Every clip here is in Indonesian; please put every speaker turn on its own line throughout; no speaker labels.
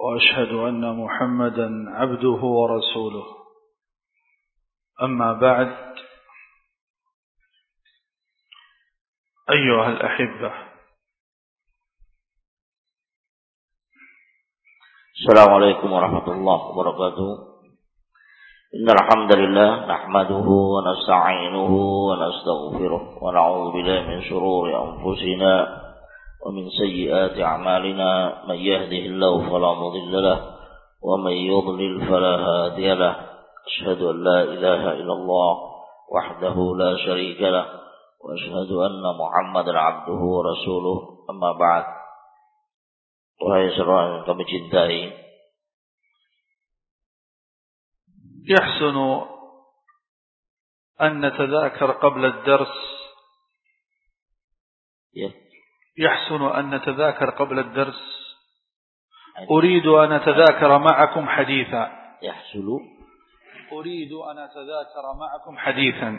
وأشهد أن محمدا عبده ورسوله. أما بعد أيها الأحبة.
السلام عليكم ورحمة الله وبركاته. إن الحمد لله نحمده ونستعينه ونستغفره ونعوذ بالله من شرور أنفسنا ومن سيئات أعمالنا من يهده الله فلا مضل له ومن يضلل فلا هادي له. أشهد أن لا إله إلا الله وحده لا شريك له وأشهد أن محمدا عبده ورسوله. أما بعد Wahai saudara yang kami cintai
يحسن أن نتذاكر قبل الدرس. يحسن أن نتذاكر قبل الدرس أريد أن أتذاكر معكم حديثا
يحصل
أريد أن أتذاكر معكم حديثا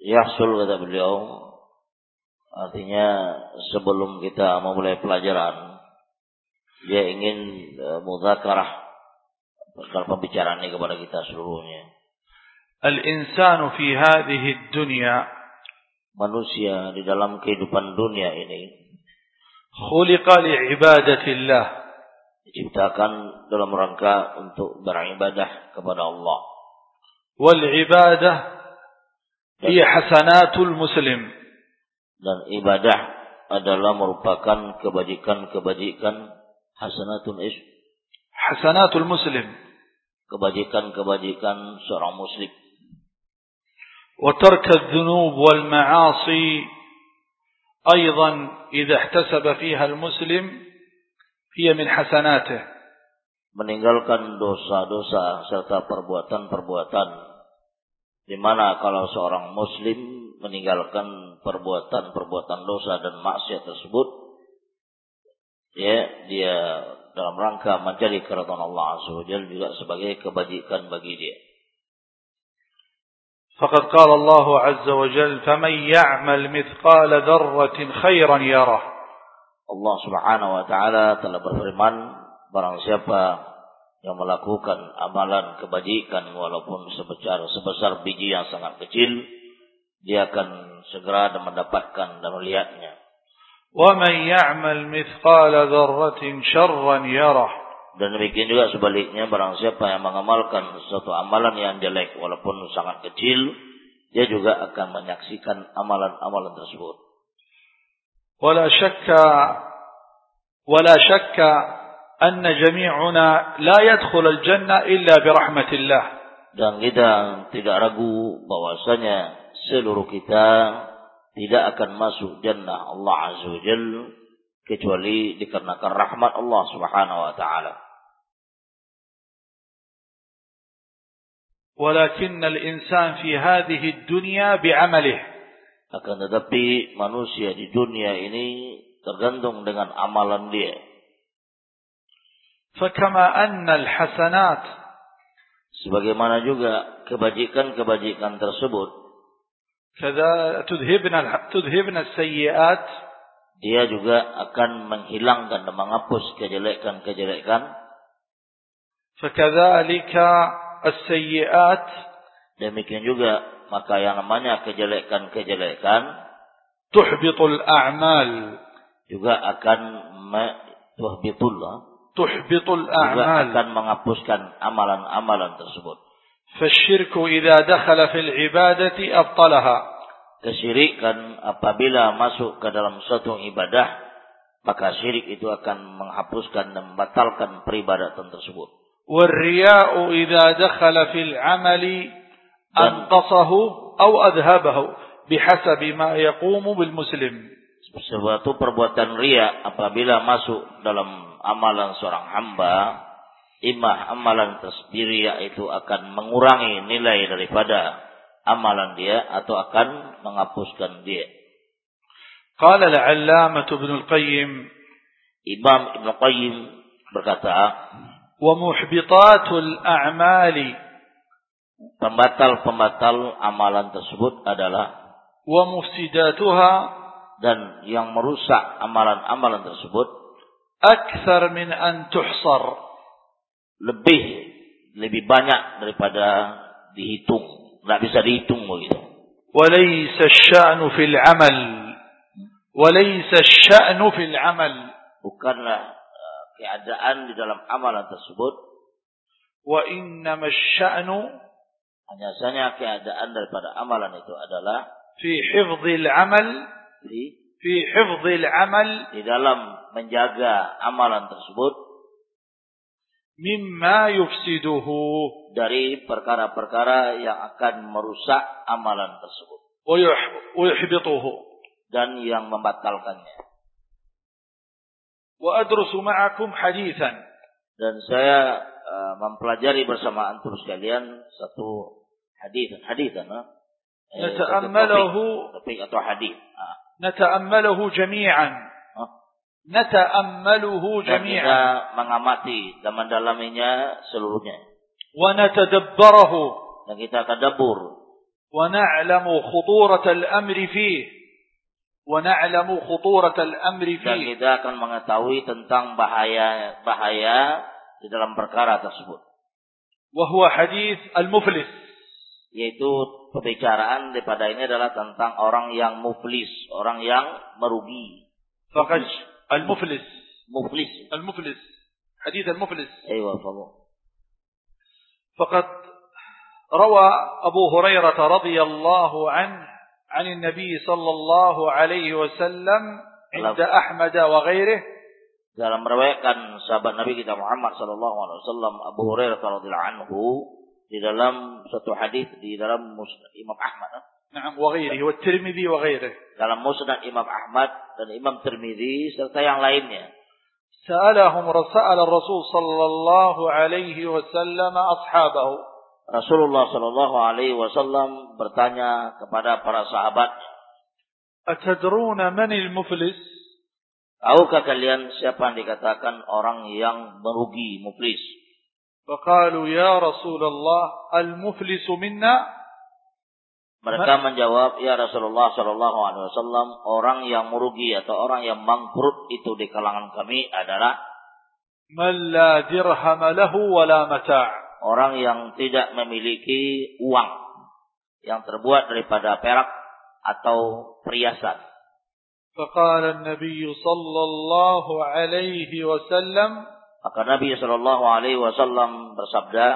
يحصل kata beliau artinya sebelum kita memulai pelajaran dia ingin uh, muzakarah Sekarang pembicaraan ini kepada kita seluruhnya.
Al-insanu fi hadhihi dunya
manusia di dalam kehidupan dunia ini.
Khuliqa li'ibadatillah
diciptakan dalam rangka untuk beribadah kepada Allah.
Wal ibadah hiya hasanatul muslim.
Dan ibadah adalah merupakan kebajikan-kebajikan hasanatul is
hasanatul muslim.
Kebajikan-kebajikan seorang muslim
وترك الذنوب والمعاصي أيضا إذا احتسب فيها المسلم هي من حسناته
meninggalkan dosa-dosa serta perbuatan-perbuatan di mana kalau seorang muslim meninggalkan perbuatan-perbuatan dosa dan maksiat tersebut ya dia dalam rangka mencari kerajaan Allah Azza wa Jalla juga sebagai kebajikan bagi dia.
فقد قال الله عز وجل فمن يعمل مثقال ذرة خيرا يره
Allah Subhanahu wa taala telah berfirman barang siapa yang melakukan amalan kebajikan walaupun sebesar sebesar biji yang sangat kecil dia akan segera mendapatkan dan melihatnya
ومن يعمل مثقال ذرة شرا يره
Dan demikian juga sebaliknya barang siapa yang mengamalkan suatu amalan yang jelek walaupun sangat kecil, dia juga akan menyaksikan amalan-amalan tersebut.
Wala syakka wala syakka anna jami'una la yadkhul al-jannah illa bi rahmatillah.
Dan kita tidak ragu bahwasanya seluruh kita tidak akan masuk jannah Allah Azza wa Jalla kecuali dikarenakan rahmat Allah Subhanahu wa taala.
Walakin al-insan fi hadhihi dunya bi'amalihi.
Akan tetapi manusia di dunia ini tergantung dengan amalan dia.
Fakama anna al-hasanat
sebagaimana juga kebajikan-kebajikan tersebut.
Kada tudhibna tudhibna as-sayyi'at
dia juga akan menghilangkan dan menghapus kejelekan-kejelekan.
فكذلك السيئات
demikian juga maka yang namanya kejelekan-kejelekan
تحبط الأعمال
juga akan tuhbitullah
تحبط
juga
الأعمال
akan menghapuskan amalan-amalan tersebut.
فالشرك إذا دخل في العبادة أبطلها
Kesyirikan apabila masuk ke dalam suatu ibadah maka syirik itu akan menghapuskan dan membatalkan peribadatan tersebut.
والرياء إذا دخل في العمل أنقصه أو أذهبه بحسب ما يقوم بالمسلم
Suatu perbuatan ria apabila masuk dalam amalan seorang hamba, imah amalan tersebut ria itu akan mengurangi nilai daripada amalan dia atau akan menghapuskan dia.
Qala al-'Allamah Ibnu Al-Qayyim.
Imam Ibnu Qayyim berkata,
"Wa muhbitatul a'mali"
Pembatal-pembatal amalan tersebut adalah
wa mufsidatuha.
dan yang merusak amalan-amalan tersebut
akthar min an tuhsar.
lebih lebih banyak daripada dihitung nggak bisa dihitung begitu.
وليس الشأن في العمل وليس الشأن في العمل
Bukanlah eh, keadaan di dalam amalan tersebut,
وإنما الشأن
hanya saja keadaan daripada amalan itu adalah
في حفظ العمل
di,
في حفظ العمل
di dalam menjaga amalan tersebut
mimma yufsiduhu
dari perkara-perkara yang akan merusak amalan tersebut.
Uyuhbituhu
dan yang membatalkannya.
Wa adrusu ma'akum hadithan
dan saya uh, mempelajari bersama antum sekalian satu hadis hadisan ha? eh, nata'ammalahu atau hadis.
Nata'ammalahu
jami'an nata'ammaluhu
jami'a
mengamati dan mendalaminya seluruhnya.
Wa natadabbarahu.
Dan kita tadabbur
wa na'lamu khuturat al-amri fi. wa na'lamu
khuturat
al-amri fi.
dan kita akan mengetahui tentang bahaya bahaya di dalam perkara tersebut.
Wa huwa hadis al-muflis.
Yaitu pembicaraan daripada ini adalah tentang orang yang muflis, orang yang merugi.
Fakaj المفلس
Muflis.
المفلس حديث المفلس
Ayo, fadhil.
فقد روى أبو هريرة رضي الله عنه عن النبي صلى الله عليه وسلم عند أحمد وغيره
Dalam meriwayatkan sahabat Nabi kita Muhammad sallallahu alaihi wasallam Abu Hurairah radhiyallahu anhu di dalam satu hadis di dalam Imam Ahmad eh?
نعم وغيره والترمذي وغيره
dalam Musnad Imam Ahmad dan Imam Tirmidzi serta yang lainnya
سألهم سأل الرسول صلى الله عليه وسلم أصحابه
Rasulullah sallallahu alaihi wasallam bertanya kepada para sahabat
أتدرون من المفلس
Tahukah kalian siapa yang dikatakan orang yang merugi, muflis?
فقالوا يا رسول الله المفلس منا
Mereka menjawab, ya Rasulullah Shallallahu Alaihi Wasallam, orang yang merugi atau orang yang bangkrut itu di kalangan kami adalah
من لا درهم له ولا متاع
orang yang tidak memiliki uang yang terbuat daripada perak atau perhiasan.
فقال النبي صلى الله عليه وسلم
Maka Nabi Shallallahu Alaihi Wasallam bersabda,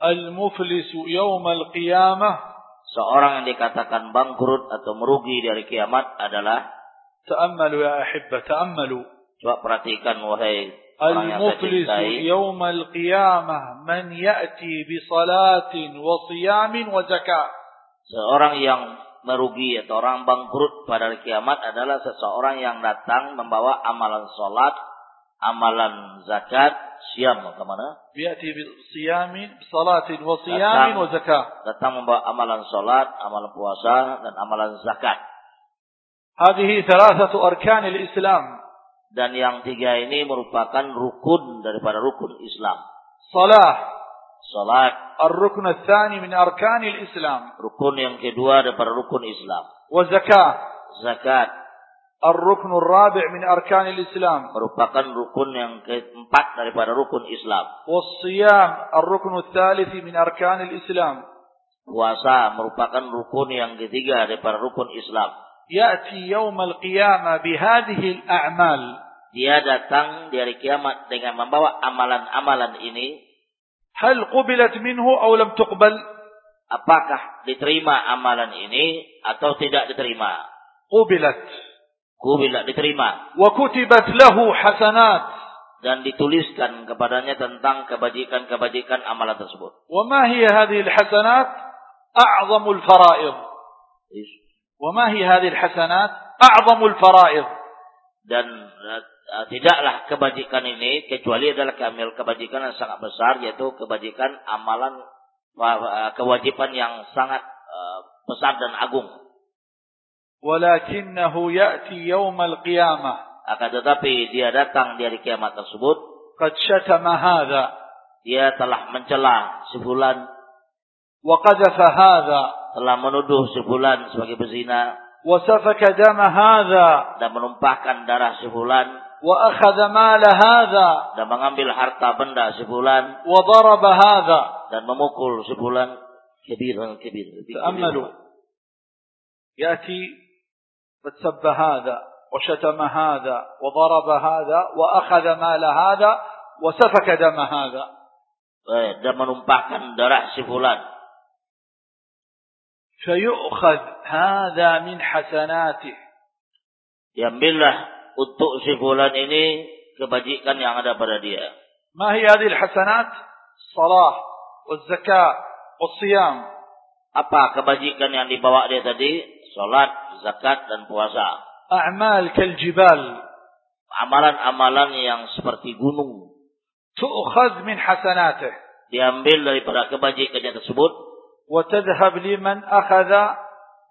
المفلس يوم القيامة
seorang yang dikatakan bangkrut atau merugi dari kiamat adalah
تأملوا يا أحبة تأملوا
coba perhatikan wahai orang yang saya
المفلس
cintai.
يوم القيامة من يأتي بصلاة وصيام وزكاة
Seorang yang merugi atau orang bangkrut pada hari kiamat adalah seseorang yang datang membawa amalan sholat, amalan zakat, siam ke
mana? Biati siyamin, salatin
wa
siyamin wa zakat.
Datang membawa amalan salat, amalan puasa dan amalan zakat.
Hadhihi thalathatu arkanil Islam.
Dan yang tiga ini merupakan rukun daripada rukun Islam.
Salah.
Salat.
Ar-rukun tsani min arkanil Islam.
Rukun yang kedua daripada rukun Islam.
Wa
zakat. Zakat.
الركن الرابع من أركان الإسلام
merupakan rukun yang keempat daripada rukun Islam.
والصيام الركن الثالث من أركان الإسلام
Puasa merupakan rukun yang ketiga daripada rukun Islam.
يأتي يوم القيامة بهذه الأعمال
Dia datang di hari kiamat dengan membawa amalan-amalan ini.
هل قبلت منه أو لم تقبل
Apakah diterima amalan ini atau tidak diterima?
قبلت
Kubila diterima.
Wa kutibat lahu hasanat
dan dituliskan kepadanya tentang kebajikan-kebajikan amalan tersebut.
Wa ma hiya hadhihi al-hasanat? A'zamul fara'id. Wa ma hiya hadhihi al-hasanat? A'zamul fara'id.
Dan eh, tidaklah kebajikan ini kecuali adalah kamil kebajikan yang sangat besar yaitu kebajikan amalan eh, kewajiban yang sangat eh, besar dan agung
walakinnahu ya'ti yawmal qiyamah.
Akan tetapi dia datang di hari kiamat tersebut.
Qad syatama hadha.
Dia telah mencela sebulan. Wa
qadhafa hadha.
Telah menuduh sebulan sebagai berzina
wa safaka dama hadha.
Dan menumpahkan darah sebulan. Wa
akhadha mala hadha.
Dan mengambil harta benda sebulan. Wa
daraba hadha.
Dan memukul sebulan. Kebiran-kebiran.
ta'ammalu ya'ti قد سب هذا وشتم هذا وضرب هذا وأخذ مال هذا وسفك دم هذا
Eh, dan menumpahkan darah si fulan
فيؤخذ هذا من حسناته
diambillah untuk si fulan ini kebajikan yang ada pada dia.
ما هي هذه الحسنات الصلاة والزكاة والصيام
Apa kebajikan yang dibawa dia tadi? Salat, zakat dan puasa.
A'mal kal jibal.
Amalan-amalan yang seperti gunung.
Tu'khadh min hasanatih.
Diambil daripada kebajikannya tersebut.
Wa tadhhab liman akhadha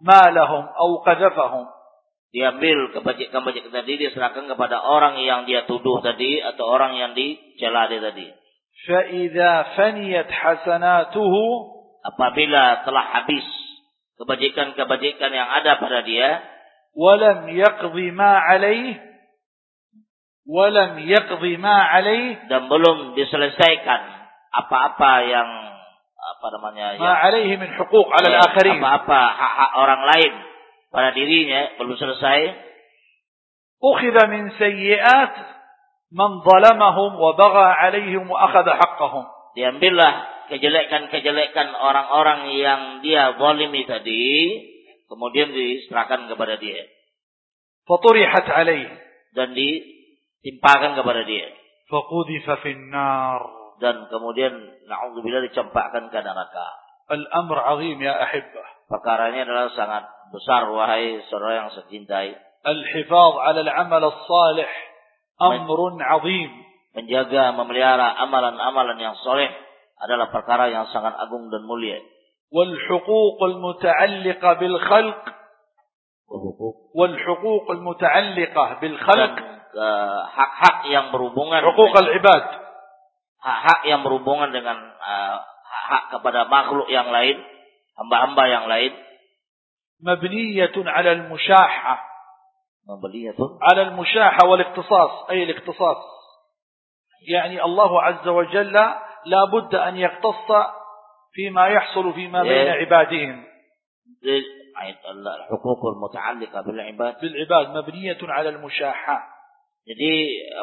malahum aw qadhafahum.
Diambil kebajikan-kebajikan tadi diserahkan kepada orang yang dia tuduh tadi atau orang yang dicela dia tadi.
Fa idza faniyat hasanatuhu
apabila telah habis kebajikan-kebajikan yang ada pada dia.
Walam yaqdi ma alaih. Walam yaqdi ma alaih.
Dan belum diselesaikan apa-apa yang apa namanya ma
alaihi min huquq ala al-akharin
apa-apa hak-hak orang lain pada dirinya belum selesai.
Ukhidha min sayyi'at man zalamahum wa baga alaihim wa akhadha haqqahum.
Diambillah kejelekan-kejelekan orang-orang yang dia zalimi tadi kemudian diserahkan kepada dia.
Faturihat alaih
dan ditimpakan kepada dia.
Faqudifa finnar
dan kemudian naudzubillah dicampakkan ke neraka.
Al-amr azim ya ahibbah.
Perkaranya adalah sangat besar wahai saudara yang saya.
Al-hifaz 'ala al-amal as-salih amrun azim.
Menjaga memelihara amalan-amalan yang soleh adalah perkara yang sangat agung dan mulia
والحقوق المتعلقة بالخلق والحقوق المتعلقة بالخلق
eh, hak-hak yang berhubungan
حقوق العباد
hak-hak yang berhubungan dengan eh, hak kepada makhluk yang lain hamba-hamba yang lain
مبنية على المشاحة
itu
على المشاحة والاقتصاص أي الاقتصاص يعني الله عز وجل لا بد أن يقتص فيما يحصل فيما بين
إيه.
عبادهم
al-muta'alliqah bil ibad
بالعباد مبنية على المشاحة
jadi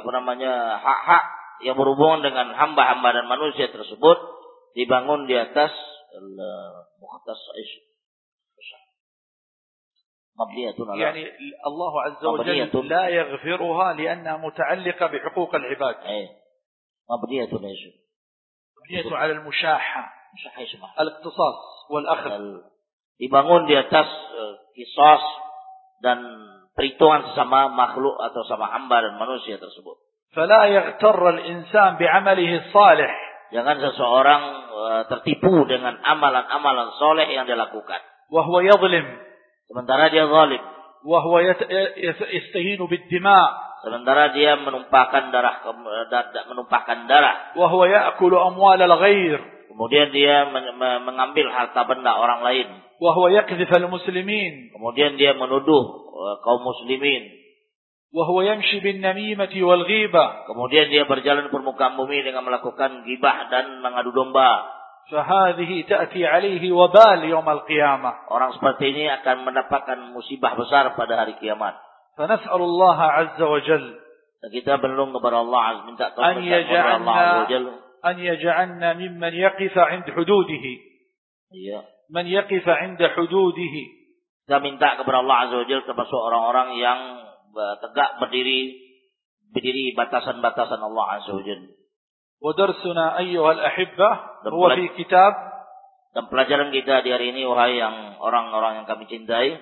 apa namanya hak-hak yang berhubungan dengan hamba-hamba dan manusia tersebut dibangun di atas al-muqaddas mabniyatun ala
يعني الله عز وجل
مبنية.
لا يغفرها لأنها متعلقة بحقوق العباد
eh mabniyatun
مبنية على المشاحة الاقتصاص والأخذ
dibangun di atas eh, kisos dan perhitungan sesama makhluk atau sama hamba dan manusia tersebut.
فلا يغتر الإنسان بعمله الصالح
Jangan seseorang eh, tertipu dengan amalan-amalan soleh yang dia lakukan.
وهو يظلم
Sementara dia zalim.
وهو يستهين بالدماء
Sementara dia menumpahkan darah ke- da- da- menumpahkan darah.
وهو يأكل أموال الغير
Kemudian dia men- me- mengambil harta benda orang lain.
وهو يكذف المسلمين
Kemudian dia menuduh eh, kaum muslimin.
وهو يمشي بالنميمة والغيبة
Kemudian dia berjalan di permukaan bumi dengan melakukan gibah dan mengadu domba.
فهذه تأتي عليه وبال يوم القيامة
Orang seperti ini akan mendapatkan musibah besar pada hari kiamat.
فنسأل الله عز وجل
Dan kita berlindung kepada Allah Azza minta
أن
taubat kepada Allah Azza wa Jalla.
أن يجعلنا ممن يقف عند حدوده
Iya.
من يقف عند حدوده
Kita minta kepada Allah Azza wa Jalla termasuk orang-orang yang eh, tegak berdiri berdiri batasan-batasan Allah Azza wa Jalla.
ودرسنا أيها الأحبة هو في كتاب
Dan pelajaran kita di hari ini wahai yang orang-orang yang kami cintai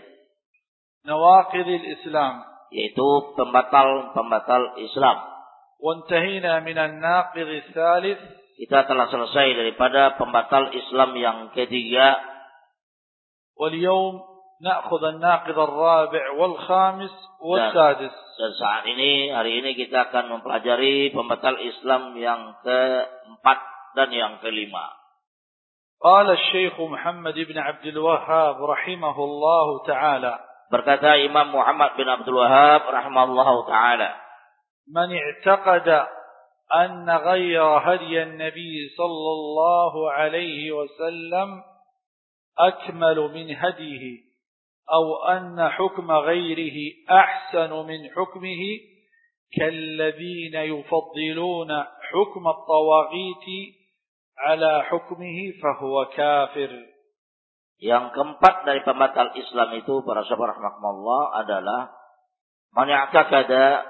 نواقض الإسلام
yaitu pembatal-pembatal Islam.
وانتهينا من الناقض الثالث
Kita telah selesai daripada pembatal Islam yang ketiga
واليوم نأخذ الناقض الرابع والخامس والسادس
dan saat ini hari ini kita akan mempelajari pembatal Islam yang keempat dan yang kelima.
قال الشيخ محمد بن عبد الوهاب رحمه الله تعالى
Berkata Imam Muhammad bin Abdul Wahab rahimahullahu taala,
اعتقد أن غير هدي النبي صلى الله عليه وسلم أكمل من هديه أو أن حكم غيره أحسن من حكمه كالذين يفضلون حكم الطواغيت على حكمه فهو كافر
Yang keempat dari pembatal Islam itu para sahabat rahmatullah adalah man ya'taqada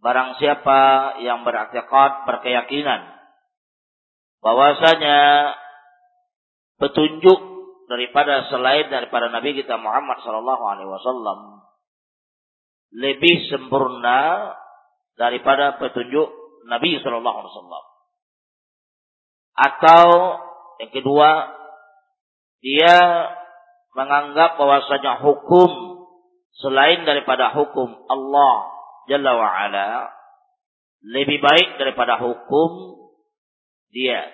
barang siapa yang beraktiqad berkeyakinan bahwasanya petunjuk daripada selain daripada Nabi kita Muhammad sallallahu alaihi wasallam lebih sempurna daripada petunjuk Nabi sallallahu alaihi wasallam. Atau yang kedua dia menganggap bahwasanya hukum selain daripada hukum Allah Jalla wa lebih baik daripada hukum dia.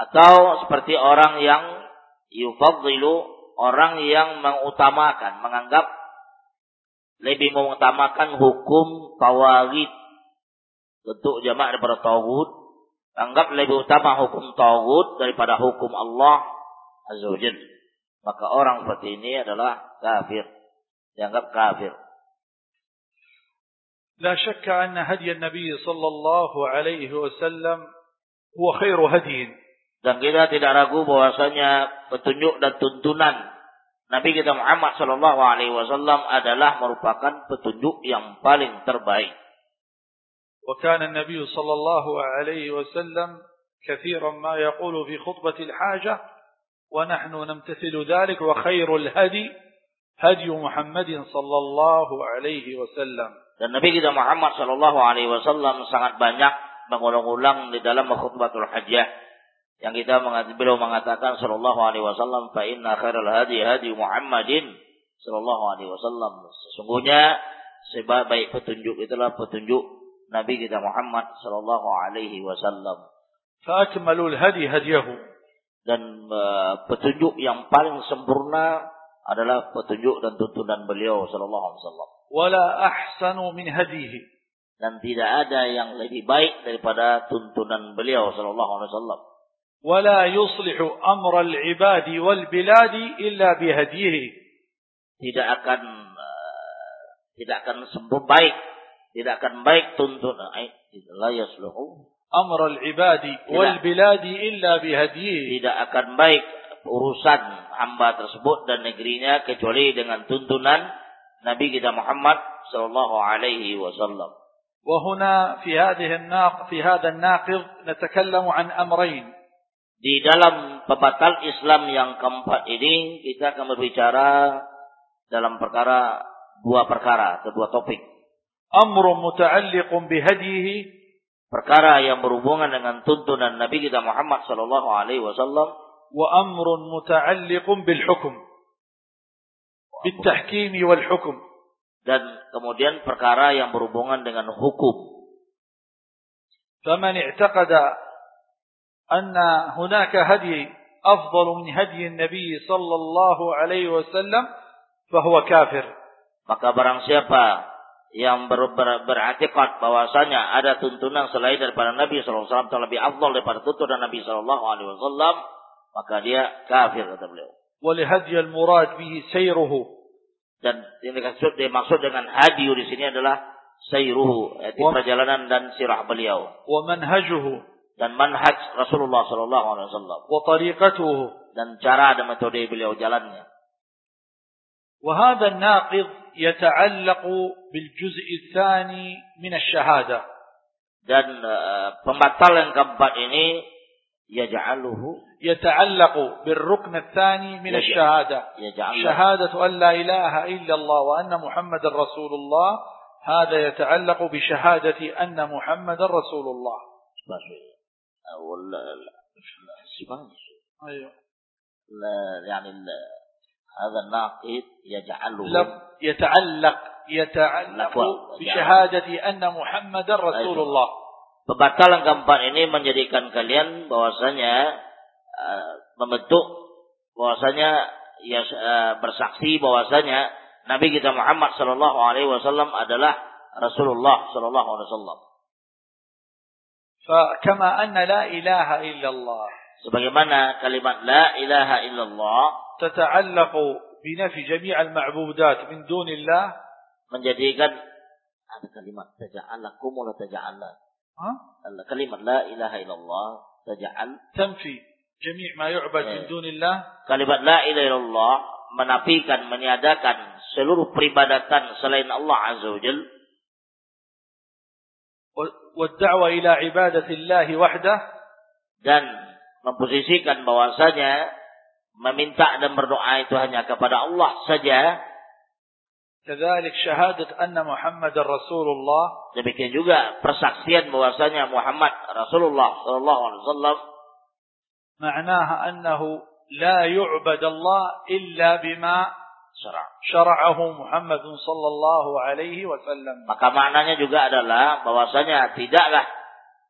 Atau seperti orang yang yufaddilu orang yang mengutamakan, menganggap lebih mengutamakan hukum tawagid bentuk jamak daripada tawud anggap lebih utama hukum tauhid daripada hukum Allah Azza wa Maka orang seperti ini adalah kafir. Dianggap kafir.
لا شك أن هدي النبي صلى الله عليه وسلم هو خير هدي
Dan kita tidak ragu bahwasanya petunjuk dan tuntunan Nabi kita Muhammad Shallallahu Alaihi Wasallam adalah merupakan petunjuk yang paling terbaik.
وكان النبي صلى الله عليه وسلم كثيرا ما يقول في خطبة الحاجة ونحن نمتثل ذلك وخير الهدي هدي محمد صلى الله عليه وسلم
Dan Nabi kita Muhammad Shallallahu Alaihi Wasallam sangat banyak mengulang-ulang di dalam khutbatul hajjah yang kita mengatakan beliau mengatakan Shallallahu Alaihi Wasallam fa inna khairal hadi hadi Muhammadin Shallallahu Alaihi Wasallam sesungguhnya sebaik petunjuk itulah petunjuk Nabi kita Muhammad sallallahu alaihi wasallam.
Fa'akmalul hadi hadiyahu.
Dan eh, petunjuk yang paling sempurna adalah petunjuk dan tuntunan beliau sallallahu alaihi wasallam.
Wala ahsanu min hadihi.
Dan tidak ada yang lebih baik daripada tuntunan beliau sallallahu alaihi wasallam.
Wala yuslihu amra al-ibadi wal biladi illa bihadihi.
Tidak akan eh, tidak akan sembuh baik tidak akan baik tuntunan la yasluhu
أمر العباد والبلاد إلا بهديه
tidak akan baik urusan hamba tersebut dan negerinya kecuali dengan tuntunan Nabi kita Muhammad sallallahu alaihi wasallam.
وهنا في هذه الناق في هذا الناقض نتكلم عن أمرين
Di dalam pembatal Islam yang keempat ini kita akan berbicara dalam perkara dua perkara, kedua topik.
أمر متعلق بهديه
Perkara yang berhubungan dengan tuntunan Nabi kita Muhammad sallallahu alaihi wasallam
وأمر متعلق بالحكم بالتحكيم والحكم
dan kemudian perkara yang berhubungan dengan hukum.
فمن اعتقد أن هناك هدي أفضل من هدي النبي صلى الله عليه وسلم فهو كافر
Maka barang siapa yang ber, ber, beratikat bahwasanya ada tuntunan selain daripada Nabi SAW yang lebih afdal daripada tuntunan Nabi SAW maka dia kafir kata beliau.
Walihadi al murad bihi sayruhu.
Dan yang dimaksud, dimaksud dengan hadi di sini adalah sayruhu, yaitu perjalanan dan sirah beliau.
Wa manhajuhu
dan manhaj Rasulullah sallallahu alaihi wasallam.
Wa tariqatuhu
dan cara dan metode beliau jalannya.
Wa hadha naqid يتعلق بالجزء الثاني من الشهادة.
Dan eh, pembatal yang keempat ini yaj'aluhu
يتعلق بالركن الثاني من الشهادة. شهادة أن لا إله إلا الله وأن محمد رسول الله. هذا يتعلق بشهادة أن محمد رسول الله.
ولا سبحان
أيوه.
لا يعني هذا الناقد يجعله
لم يتعلق يتعلق
لفظ.
بشهادة أن محمد رسول
أيوه.
الله
Pembatal yang keempat ini menjadikan kalian bahwasanya eh, membentuk bahwasanya ya eh, bersaksi bahwasanya Nabi kita Muhammad sallallahu alaihi wasallam adalah Rasulullah sallallahu alaihi wasallam.
فكما أن لا إله إلا الله
Sebagaimana kalimat la ilaha illallah
تتعلق بنفي جميع المعبودات من دون الله
menjadikan ada kalimat taja'alakum wa taja'ala.
ها؟
Kalimat la ilaha illallah taja'al
تنفي جميع ما يعبد من
إيه.
دون الله
Kalimat la ilaha illallah menafikan, meniadakan seluruh peribadatan selain Allah Azza wa Jal
و- والدعوة إلى عبادة الله وحده
dan memposisikan bahwasanya meminta dan berdoa itu hanya kepada Allah saja.
كذلك شهادة أن محمد رسول الله
Demikian juga persaksian bahwasanya Muhammad Rasulullah sallallahu alaihi wasallam
معناها أنه لا يعبد الله إلا بما
syara.
شرعه محمد صلى الله عليه وسلم
Maka maknanya juga adalah bahwasanya tidaklah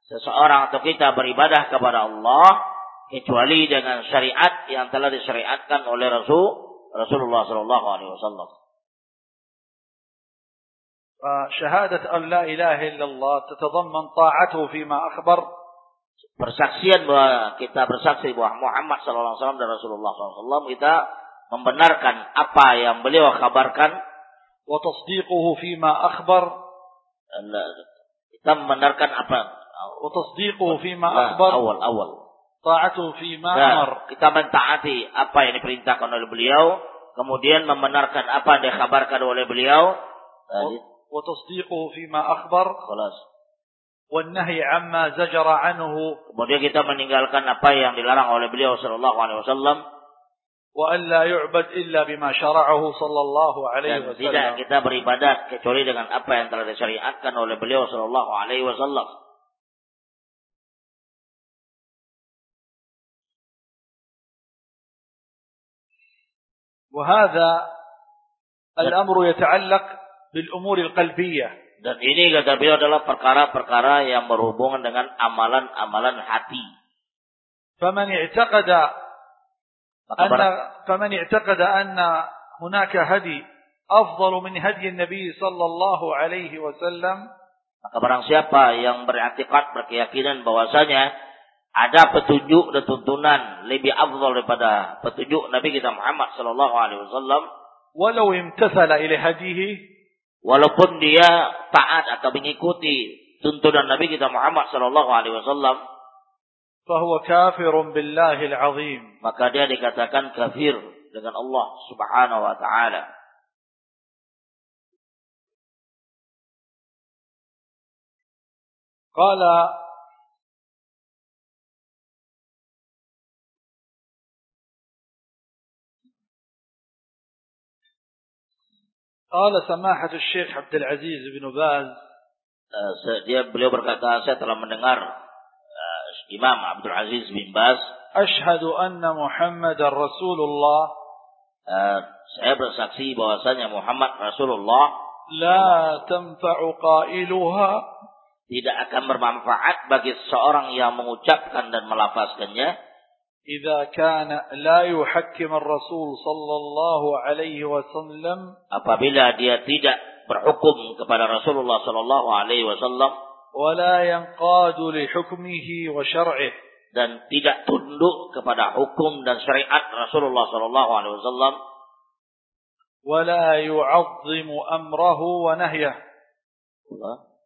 seseorang atau kita beribadah kepada Allah kecuali dengan syariat yang telah disyariatkan oleh Rasul Rasulullah sallallahu alaihi wasallam.
فشهادة أن لا إله إلا الله تتضمن طاعته فيما أخبر
Persaksian bahwa kita bersaksi bahwa Muhammad sallallahu alaihi wasallam dan Rasulullah sallallahu alaihi wasallam kita membenarkan apa yang beliau kabarkan
وتصديقه فيما أخبر
kita membenarkan apa
وتصديقه فيما
Nah,
أخبر
awal awal
Ta'atu fi
ma'amar.
Nah,
kita mentaati apa yang diperintahkan oleh beliau. Kemudian membenarkan apa yang dikhabarkan oleh beliau. Wa
tasdiquhu fi ma
akhbar.
Khalas. Amma zajara anhu.
Kemudian kita meninggalkan apa yang dilarang oleh beliau sallallahu alaihi wasallam.
Wa an la yu'bad illa bima syara'ahu sallallahu alaihi
wasallam. Tidak kita beribadat kecuali dengan apa yang telah disyariatkan oleh beliau sallallahu alaihi wasallam.
وهذا الأمر يتعلق بالأمور القلبية
Dan ini kata beliau adalah perkara-perkara yang berhubungan dengan amalan-amalan hati.
فمن اعتقد
Maka
أن
barang,
فمن اعتقد أن هناك هدي أفضل من هدي النبي صلى الله عليه وسلم
maka barang siapa yang beriktikad berkeyakinan bahwasanya ada petunjuk dan tuntunan lebih afdal daripada petunjuk Nabi kita Muhammad sallallahu alaihi wasallam.
Walau imtathala ila hadihi
walaupun dia taat atau mengikuti tuntunan Nabi kita Muhammad sallallahu alaihi wasallam
fahuwa kafirun billahi alazim.
maka dia dikatakan kafir dengan Allah subhanahu wa taala.
Qala Qala samahatu Syekh Abdul Aziz
bin Baz. dia beliau berkata saya telah mendengar uh, Imam Abdul Aziz bin Baz.
Ashhadu anna Muhammadar Rasulullah.
Uh, saya bersaksi bahwasanya Muhammad Rasulullah
la tanfa'u qailuha.
tidak akan bermanfaat bagi seorang yang mengucapkan dan melafazkannya.
إذا كان لا يحكم الرسول صلى الله عليه وسلم
apabila dia tidak berhukum kepada Rasulullah sallallahu alaihi wasallam
ولا ينقاد لحكمه وشرعه
dan tidak tunduk kepada hukum dan syariat Rasulullah sallallahu alaihi wasallam
ولا يعظم أمره ونهيه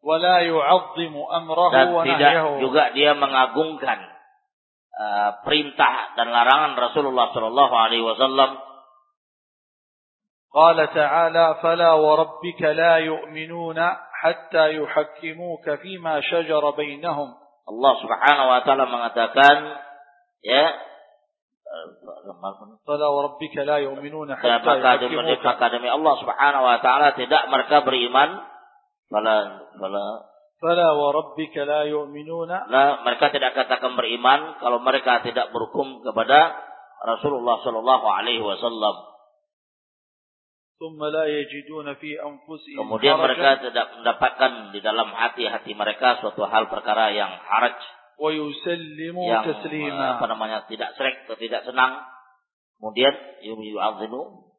ولا يعظم أمره
dan tidak
ونهيه
juga dia mengagungkan uh, perintah dan larangan Rasulullah sallallahu alaihi wasallam
قال تعالى فلا وربك لا يؤمنون حتى يحكموك فيما شجر بينهم
Allah Subhanahu wa taala mengatakan ya
Fala wa rabbika la yu'minuna hatta
maka demi Allah Subhanahu wa taala tidak mereka beriman fala fala
Fala warabbika la yu'minuna.
Nah, mereka tidak katakan beriman kalau mereka tidak berhukum kepada Rasulullah sallallahu alaihi wasallam. Kemudian mereka tidak mendapatkan di dalam hati-hati mereka suatu hal perkara yang haraj. Yang eh, apa namanya tidak srek atau tidak senang. Kemudian
yu'adzimu.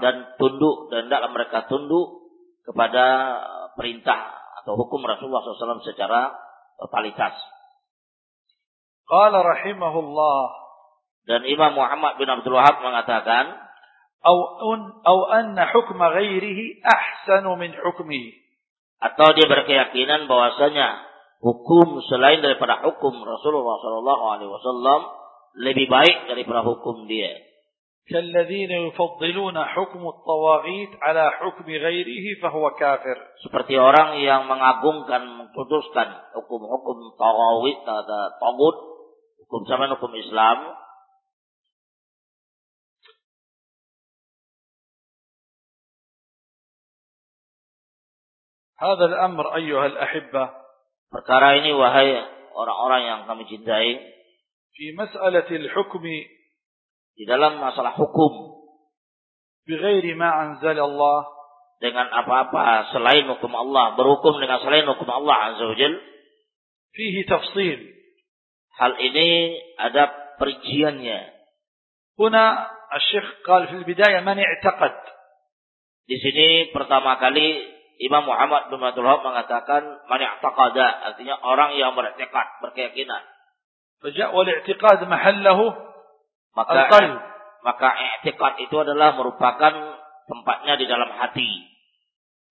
Dan tunduk dan tidaklah mereka tunduk kepada perintah atau hukum Rasulullah SAW secara e,
totalitas. Qala rahimahullah.
Dan Imam Muhammad bin Abdul Wahab mengatakan,
"Au un au anna hukma ghairihi ahsanu min hukmi
Atau dia berkeyakinan bahwasanya hukum selain daripada hukum Rasulullah sallallahu alaihi wasallam lebih baik daripada hukum dia.
كالذين يفضلون حكم الطواغيت على حكم غيره فهو كافر
Seperti orang yang mengagungkan, memutuskan hukum-hukum tawawid, tagut, hukum sama hukum Islam,
هذا الأمر أيها الأحبة
perkara ini wahai orang-orang yang kami cintai,
في مسألة الحكم
di dalam masalah hukum.
Bighairi ma anzal Allah
dengan apa-apa selain hukum Allah berhukum dengan selain hukum Allah azza wajal
fihi tafsil.
Hal ini ada perinciannya.
Kuna asy-syekh qala fil bidayah man i'taqad.
Di sini pertama kali Imam Muhammad bin Abdul Wahab mengatakan man i'taqada artinya orang yang beriktikad berkeyakinan.
Faja'al i'tiqad mahallahu
Maka
القلب
maka i'tiqad itu adalah merupakan tempatnya di dalam hati.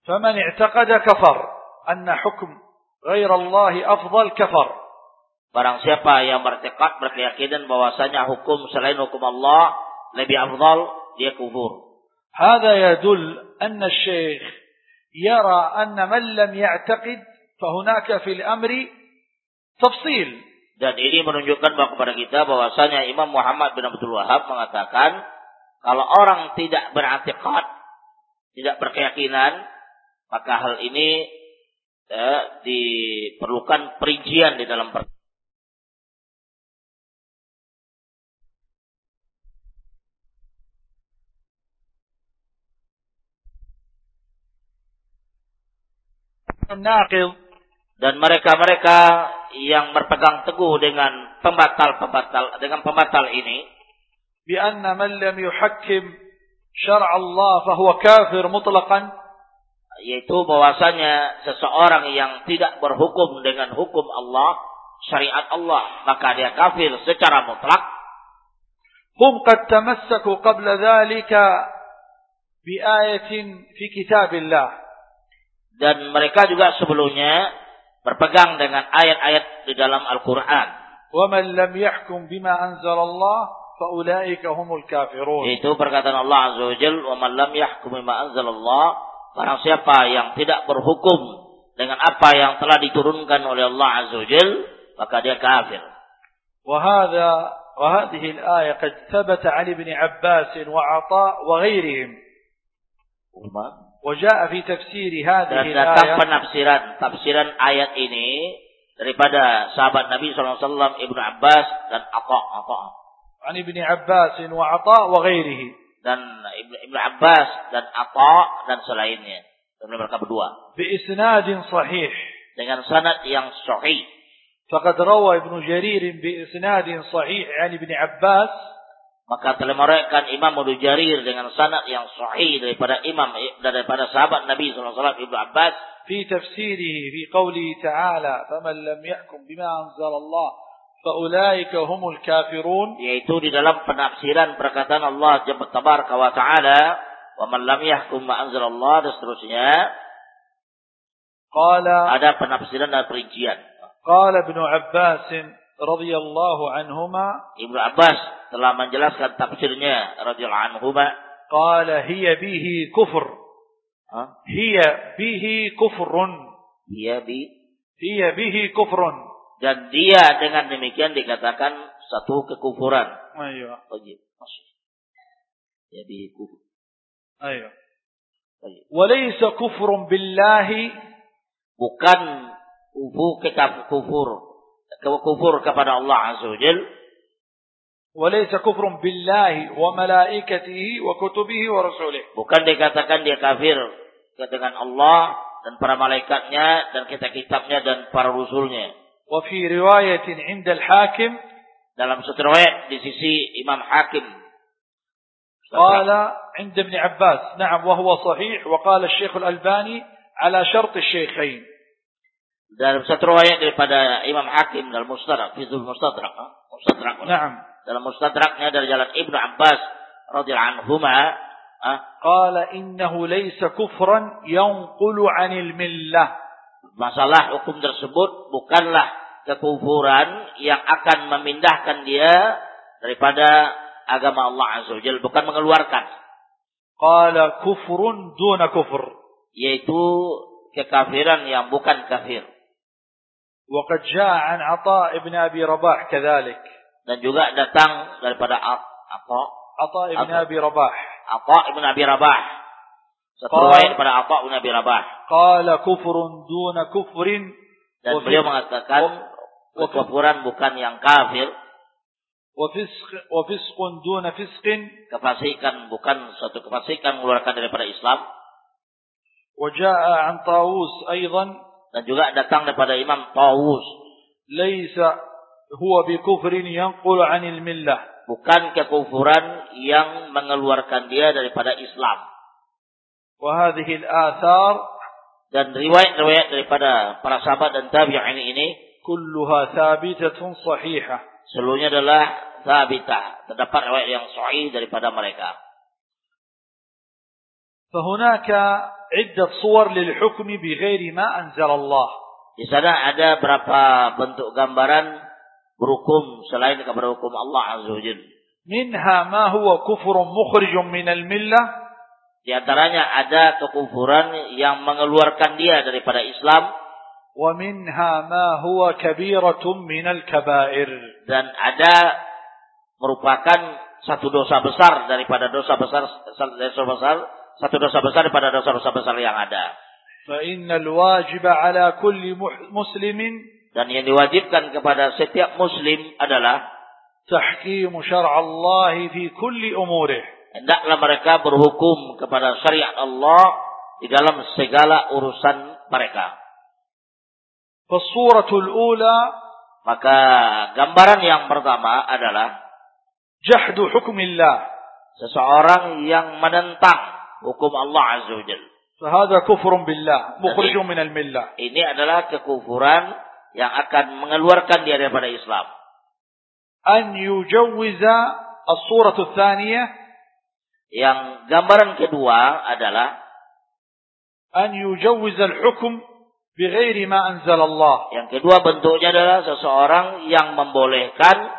فمن اعتقد كفر أن حكم غير الله أفضل كفر
Barang siapa yang bertekad berkeyakinan bahwasanya hukum selain hukum Allah lebih afdal, dia kufur.
هذا يدل أن الشيخ يرى أن من لم يعتقد فهناك في الأمر تفصيل
dan ini menunjukkan bahwa kepada kita bahwasanya Imam Muhammad bin Abdul Wahab mengatakan kalau orang tidak beratikat, tidak berkeyakinan, maka hal ini ya, diperlukan perincian di dalam per dan mereka-mereka yang berpegang teguh dengan pembatal-pembatal dengan pembatal ini
بأن من لم يحكم شرع الله فهو كافر مطلقا
yaitu bahwasanya seseorang yang tidak berhukum dengan hukum Allah, syariat Allah, maka dia kafir secara mutlak.
هم قد تمسكوا قبل ذلك بآية في كتاب الله
Dan mereka juga sebelumnya berpegang dengan ayat-ayat di dalam Al-Quran.
ومن لم يحكم بما أنزل الله فأولئك هم الكافرون
Yaitu perkataan Allah Azza wa Jal, وَمَنْ لَمْ يَحْكُمِ مَا أَنزَلَ اللَّهِ Barang siapa yang tidak berhukum dengan apa yang telah diturunkan oleh Allah Azza wa Jal, maka dia kafir.
وهذا وهذه الآية قد ثبت عن ابن عباس وعطاء وغيرهم وجاء في تفسير هذه
Dan datang
الآية
penafsiran, tafsiran ayat ini daripada sahabat Nabi SAW, Ibnu Abbas dan Aqa, Aqa.
عن ابن عباس وعطاء وغيره
Dan Ibnu Ibnu Abbas dan Aqa dan selainnya. Dan mereka berdua.
بإسناد صحيح
Dengan sanad yang sahih.
فقد روى ابن جرير بإسناد صحيح عن ابن عباس
Maka telah merayakan Imam Abu Jarir dengan sanad yang sahih daripada Imam daripada sahabat Nabi sallallahu alaihi wasallam Ibnu Abbas.
Fi tafsirihi fi qouli ta'ala faman lam yahkum bima anzalallah faulaika humul kafirun.
Yaitu di dalam penafsiran perkataan Allah tabaraka wa ta'ala wa man lam yahkum ma anzalallah dan seterusnya.
Qala
ada penafsiran dan perincian.
Qala Ibnu Abbas رضي الله عنهما
Ibnu Abbas telah menjelaskan tafsirnya radhiyallahu anhu
قال هي به كفر
Hah?
هي به كفر
Iya bi
هي به كفر
dan dia dengan demikian dikatakan satu kekufuran.
Ayo.
Baik, masuk. Jadi kufur.
Ayo.
Baik.
وليس كفر بالله
Bukan kufur kufur kufur kepada Allah Azza wa Jal.
وليس كفر بالله وملائكته وكتبه ورسوله
Bukan dikatakan dia kafir dengan Allah dan para malaikatnya dan kitab-kitabnya dan para rasulnya.
وفي رواية عند الحاكم
Dalam satu riwayat di sisi Imam Hakim
قال عند ابن عباس نعم وهو صحيح وقال الشيخ الألباني على شرط الشيخين
dalam satu riwayat daripada Imam Hakim dalam Mustadrak, Fizul Mustadrak, Mustadrak.
Naam.
Dalam Mustadraknya dari jalan Ibnu Abbas radhiyallahu anhuma, ah,
qala innahu laysa kufran yanqulu 'anil millah.
Masalah hukum tersebut bukanlah kekufuran yang akan memindahkan dia daripada agama Allah Azza wa Jalla, bukan mengeluarkan.
Qala kufrun duna kufur.
Yaitu kekafiran yang bukan kafir.
وقد جاء عن عطاء بن أبي رباح كذلك
Dan juga datang daripada At- Atha,
عطاء بن
عطاء.
أبي رباح
Atha ibn Abi Rabah. Satu
Qal-
riwayat daripada Atha ibn Abi Rabah.
قال كفر دون كفر
Dan
وفي-
beliau mengatakan
wa-
kekufuran bukan yang kafir,
وفسق وفسق دون فسق
kefasikan bukan suatu kefasikan mengeluarkan daripada Islam
وجاء عن طاووس أيضا
dan juga datang daripada Imam Tawus.
Laisa huwa bikufrin yanqul 'anil millah.
Bukan kekufuran yang mengeluarkan dia daripada Islam.
Wa hadhihi al-athar
dan riwayat-riwayat daripada para sahabat dan tabi'in ini
kulluha thabitatun sahihah.
Seluruhnya adalah thabitah, terdapat riwayat yang sahih daripada mereka.
فهناك عدة صور للحكم بغير ما أنزل الله
di sana ada berapa bentuk gambaran berhukum selain kepada hukum Allah Azza wa Jalla
منها ما هو كفر مخرج من الملة
Di antaranya ada kekufuran yang mengeluarkan dia daripada Islam
ومنها ما هو كبيرة من الكبائر
dan ada merupakan satu dosa besar daripada dosa besar dosa besar satu dosa besar daripada dosa-dosa besar yang ada.
Fa innal ala kulli muslimin
dan yang diwajibkan kepada setiap muslim adalah
tahkim syara' Allah fi kulli umurih.
Hendaklah mereka berhukum kepada syariat Allah di dalam segala urusan mereka.
Fasuratul ula
maka gambaran yang pertama adalah
jahdu hukmillah.
Seseorang yang menentang hukum Allah Azza wa Jalla.
Fahadha kufrun billah, mukhrijun min al-millah.
Ini adalah kekufuran yang akan mengeluarkan dia daripada Islam.
An yujawwiza as-suratu tsaniyah
yang gambaran kedua adalah
an yujawwiza al-hukm bighairi ma anzal Allah.
Yang kedua bentuknya adalah seseorang yang membolehkan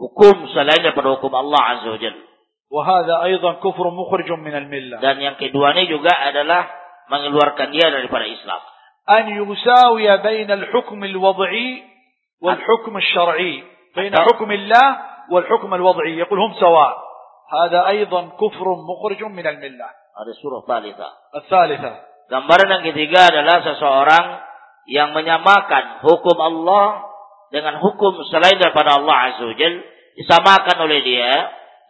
hukum selain daripada hukum Allah Azza wa
وهذا أيضا كفر مخرج من الملة
Dan yang kedua ini juga adalah mengeluarkan dia daripada Islam.
أن يساوي بين الحكم الوضعي والحكم الشرعي بين
أه.
حكم الله والحكم الوضعي يقول هم سواء هذا أيضا كفر مخرج من الملة
Ada surah Talita.
الثالثة
Gambaran yang ketiga adalah seseorang yang menyamakan hukum Allah dengan hukum selain daripada Allah Azza wa Jal disamakan oleh dia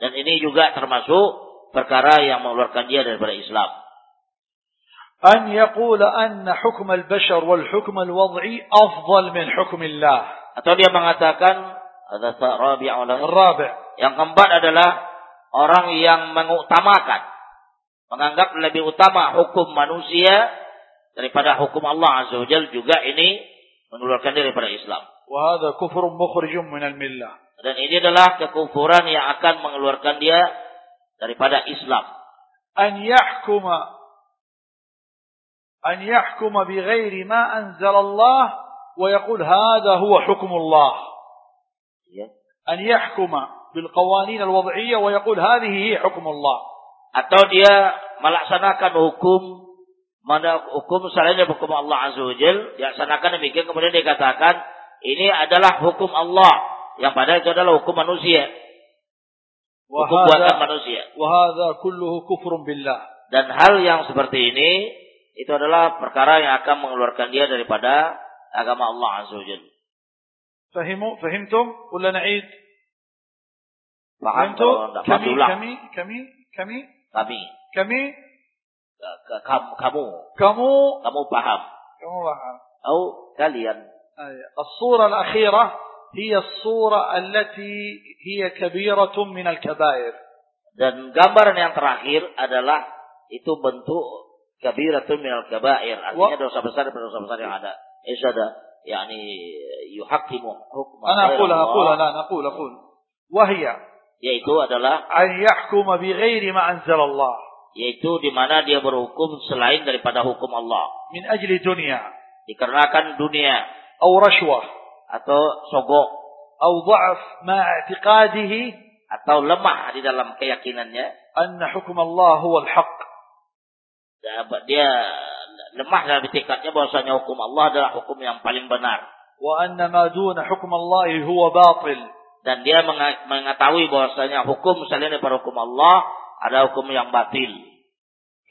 dan ini juga termasuk perkara yang mengeluarkan dia daripada Islam.
أن يقول أن حكم البشر والحكم الوضعي أفضل من حكم الله
Atau dia mengatakan ada rabi'u lahu.
الرابع
Yang keempat adalah orang yang mengutamakan menganggap lebih utama hukum manusia daripada hukum Allah Azza wa Jal juga ini mengeluarkan dia daripada Islam.
وهذا كفر مخرج من الملة
dan ini adalah kekufuran yang akan mengeluarkan dia daripada Islam.
An yahkuma an yahkuma bi ghairi ma anzalallah wa yaqul hadha huwa hukmullah.
Ya.
An yahkuma bil qawanin al wad'iyyah wa yaqul hadhihi hukmullah.
Atau dia melaksanakan hukum mana hukum selain hukum Allah Azza wa Jalla dilaksanakan demikian kemudian dikatakan ini adalah hukum Allah yang padahal itu adalah hukum manusia. Hukum buatan
وهذا,
manusia.
وهذا كله كفر بالله
Dan hal yang seperti ini itu adalah perkara yang akan mengeluarkan dia daripada agama Allah Azza wa Jalla.
فهموا فهمتم ولا نعيد
Paham
فهمتوا
kalau tidak pasti
كمي
ulang.
كمي كمي كمي
Kami,
كمي
Ke- ke- kamu, kamu,
كمو
kamu paham.
كمو واحد.
Atau kalian.
أي. الصورة الأخيرة هي الصورة التي هي كبيرة من الكبائر
Dan gambaran yang terakhir adalah itu bentuk kabiratun minal kabair. Artinya
Wa-
dosa besar daripada dosa besar yang ada. Isyada, yani yuhakimu hukma
أنا أقول
ghairallah.
أقول لا أنا أقول أقول وهي
Yaitu adalah,
أن يحكم بغير ما أنزل الله
yaitu di mana dia berhukum selain daripada hukum Allah.
من أجل دنيا
Dikarenakan dunia
أو رشوة
atau sogok
أو ضعف مع اعتقاده
atau lemah di dalam keyakinannya.
أن حكم الله هو الحق
Dia lemah dalam tikatnya bahwasanya hukum Allah adalah hukum yang paling benar.
وأن ما دون حكم الله هو باطل
dan dia menga- mengetahui bahwasanya hukum selain daripada hukum Allah ada hukum yang batil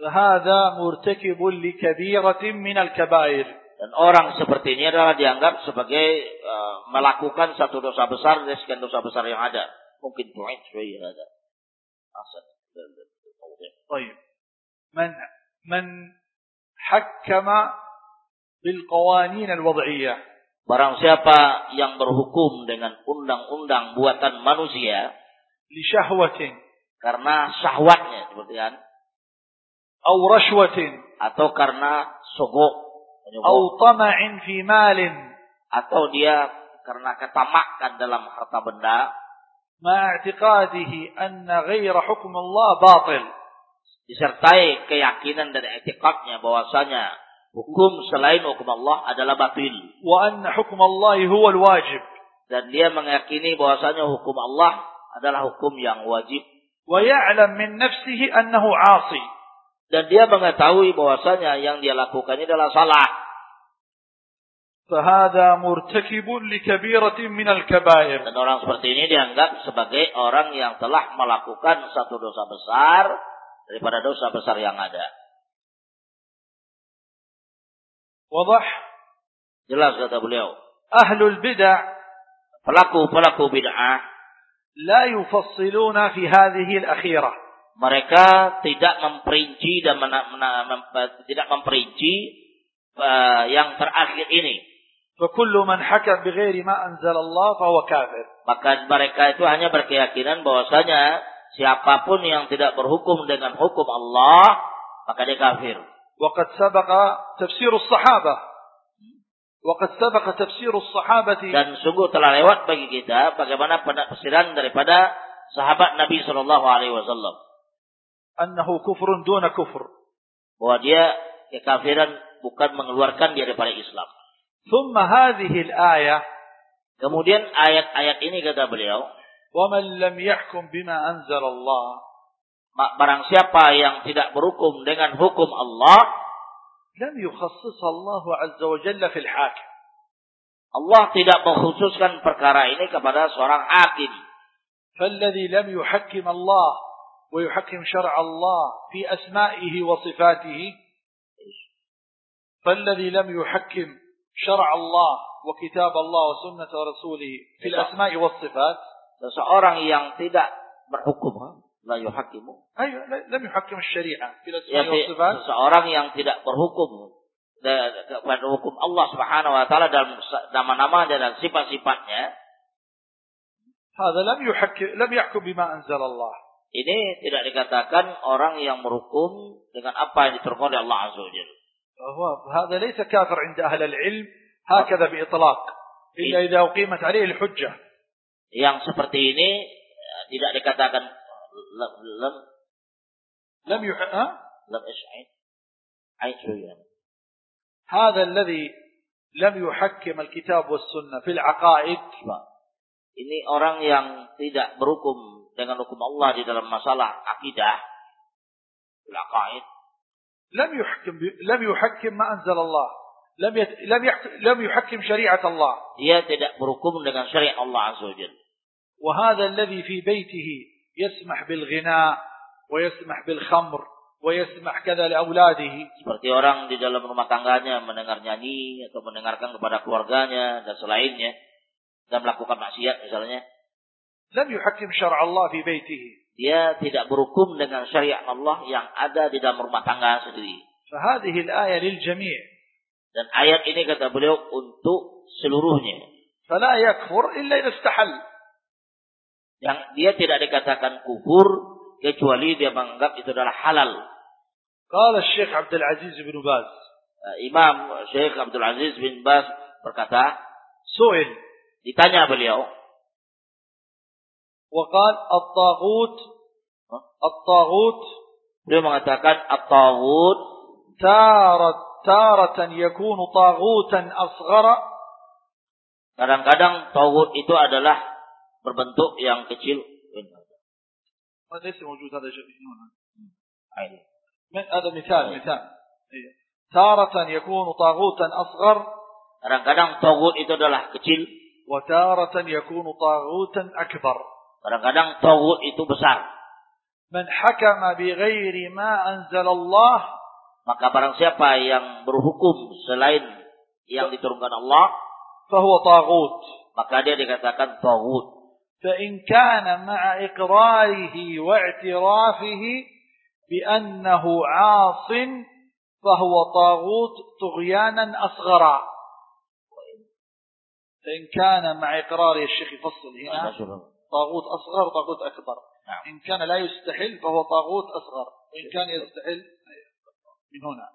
فهذا مرتكب لكبيرة من الكبائر
dan orang seperti ini adalah dianggap sebagai uh, melakukan satu dosa besar dari sekian dosa besar yang ada mungkin tu'id syuai ada asal
طيب من من حكم بالقوانين الوضعية
barang siapa yang berhukum dengan undang-undang buatan manusia
لشهوة
karena syahwatnya seperti kan
أو رشوة
atau karena sogok
atau tama'in fi malin.
Atau dia karena ketamakan dalam harta benda.
Ma'tiqadihi anna ghayra hukum Allah batil.
Disertai keyakinan dan etikatnya bahwasanya hukum selain hukum Allah adalah batil.
Wa anna hukum Allah huwa wajib
dan dia meyakini bahwasanya hukum Allah adalah hukum yang wajib.
Wa ya'lam min nafsihi annahu 'asi.
Dan dia mengetahui bahwasanya yang dia lakukannya adalah salah.
Fahada murtakibun li kabiratin kabair.
Dan orang seperti ini dianggap sebagai orang yang telah melakukan satu dosa besar daripada dosa besar yang ada.
Wadah.
Jelas kata beliau.
Ahlul bid'ah.
Pelaku-pelaku bid'ah.
La yufassiluna fi hadhihi al-akhirah
mereka tidak memperinci dan mena, mena, mem, eh, tidak memperinci uh, yang terakhir ini. Maka mereka itu hanya berkeyakinan bahwasanya siapa pun yang tidak berhukum dengan hukum Allah maka dia kafir. Dan sungguh telah lewat bagi kita bagaimana penafsiran daripada sahabat Nabi sallallahu alaihi wasallam
أنه كفر دون كفر
bahwa dia kekafiran bukan mengeluarkan dia daripada Islam.
ثم هذه الآية
Kemudian ayat-ayat ini kata beliau,
ومن لم يحكم بما أنزل الله
"Ma- barang siapa yang tidak berhukum dengan hukum Allah,
لم يخصصها الله عز وجل في الحاكم
Allah tidak mengkhususkan perkara ini kepada seorang hakim.
فالذي لم يحكم الله ويحكم شرع الله في أسمائه وصفاته فالذي لم يحكم شرع الله وكتاب الله وسنة رسوله في الأسماء والصفات
Seseorang yang tidak berhukum, la yuhakimu.
أيوة لم يحكم الشريعة في الأسماء والصفات
seseorang yang tidak berhukum da- da- kepada hukum Allah Subhanahu wa taala dalam nama-namanya dan sifat-sifatnya,
هذا لم يحكم لم يحكم بما أنزل الله
ini tidak dikatakan orang yang berhukum dengan apa yang diturunkan oleh Allah Azza wa Jalla.
فهو هذا ليس كافر عند أهل العلم هكذا بإطلاق إلا إذا أقيمت عليه الحجة
Yang seperti ini eh, tidak dikatakan lam lam
لم يح... ها؟
lam is'id. Aid syuyan.
هذا الذي لم يحكم الكتاب والسنة في العقائد
Coba. Ini orang yang tidak berhukum dengan hukum Allah di dalam masalah akidah, aqaid,
لم يحكم ب... لم يحكم ما أنزل الله لم يت... لم يحك... لم يحكم شريعة الله
Dia tidak berhukum dengan syariat Allah Azza wa Jalla.
وهذا الذي في بيته يسمح بالغناء ويسمح بالخمر ويسمح كذا لأولاده
Seperti orang di dalam rumah tangganya mendengar nyanyi atau mendengarkan kepada keluarganya dan selainnya dan melakukan maksiat misalnya.
لم يحكم شرع الله في بيته
Dia tidak berhukum dengan syariat Allah yang ada di dalam rumah tangga sendiri.
فهذه الآية للجميع
Dan ayat ini kata beliau untuk seluruhnya.
فلا يكفر إلا إذا استحل
Yang dia tidak dikatakan kufur kecuali dia menganggap itu adalah halal.
قال الشيخ عبد العزيز بن باز
Eh, Imam Syekh Abdul Aziz bin Bas berkata,
سئل
ditanya beliau,
وقال الطاغوت الطاغوت
beliau mengatakan at-taghut
تارة تارة يكون طاغوتا أصغر
kadang-kadang taghut itu adalah berbentuk yang kecil.
ليس موجود هذا شيء هنا
Ini.
هذا مثال مثال إيه. تارة يكون طاغوتا أصغر
Kadang-kadang taghut itu adalah kecil,
وتارة يكون طاغوتا أكبر
kadang-kadang taghut itu besar.
من حكم بغير ما أنزل الله
Maka barang siapa yang berhukum selain yang diturunkan Allah,
فهو طاغوت
maka dia dikatakan taghut.
فإن كان مع إقراره واعترافه بأنه عاص فهو طاغوت طغيانا أصغر فإن كان مع إقراره الشيخ يفصل هنا طاغوت أصغر طاغوت أكبر
نعم.
إن كان لا يستحل فهو طاغوت أصغر وإن كان يستحل من هنا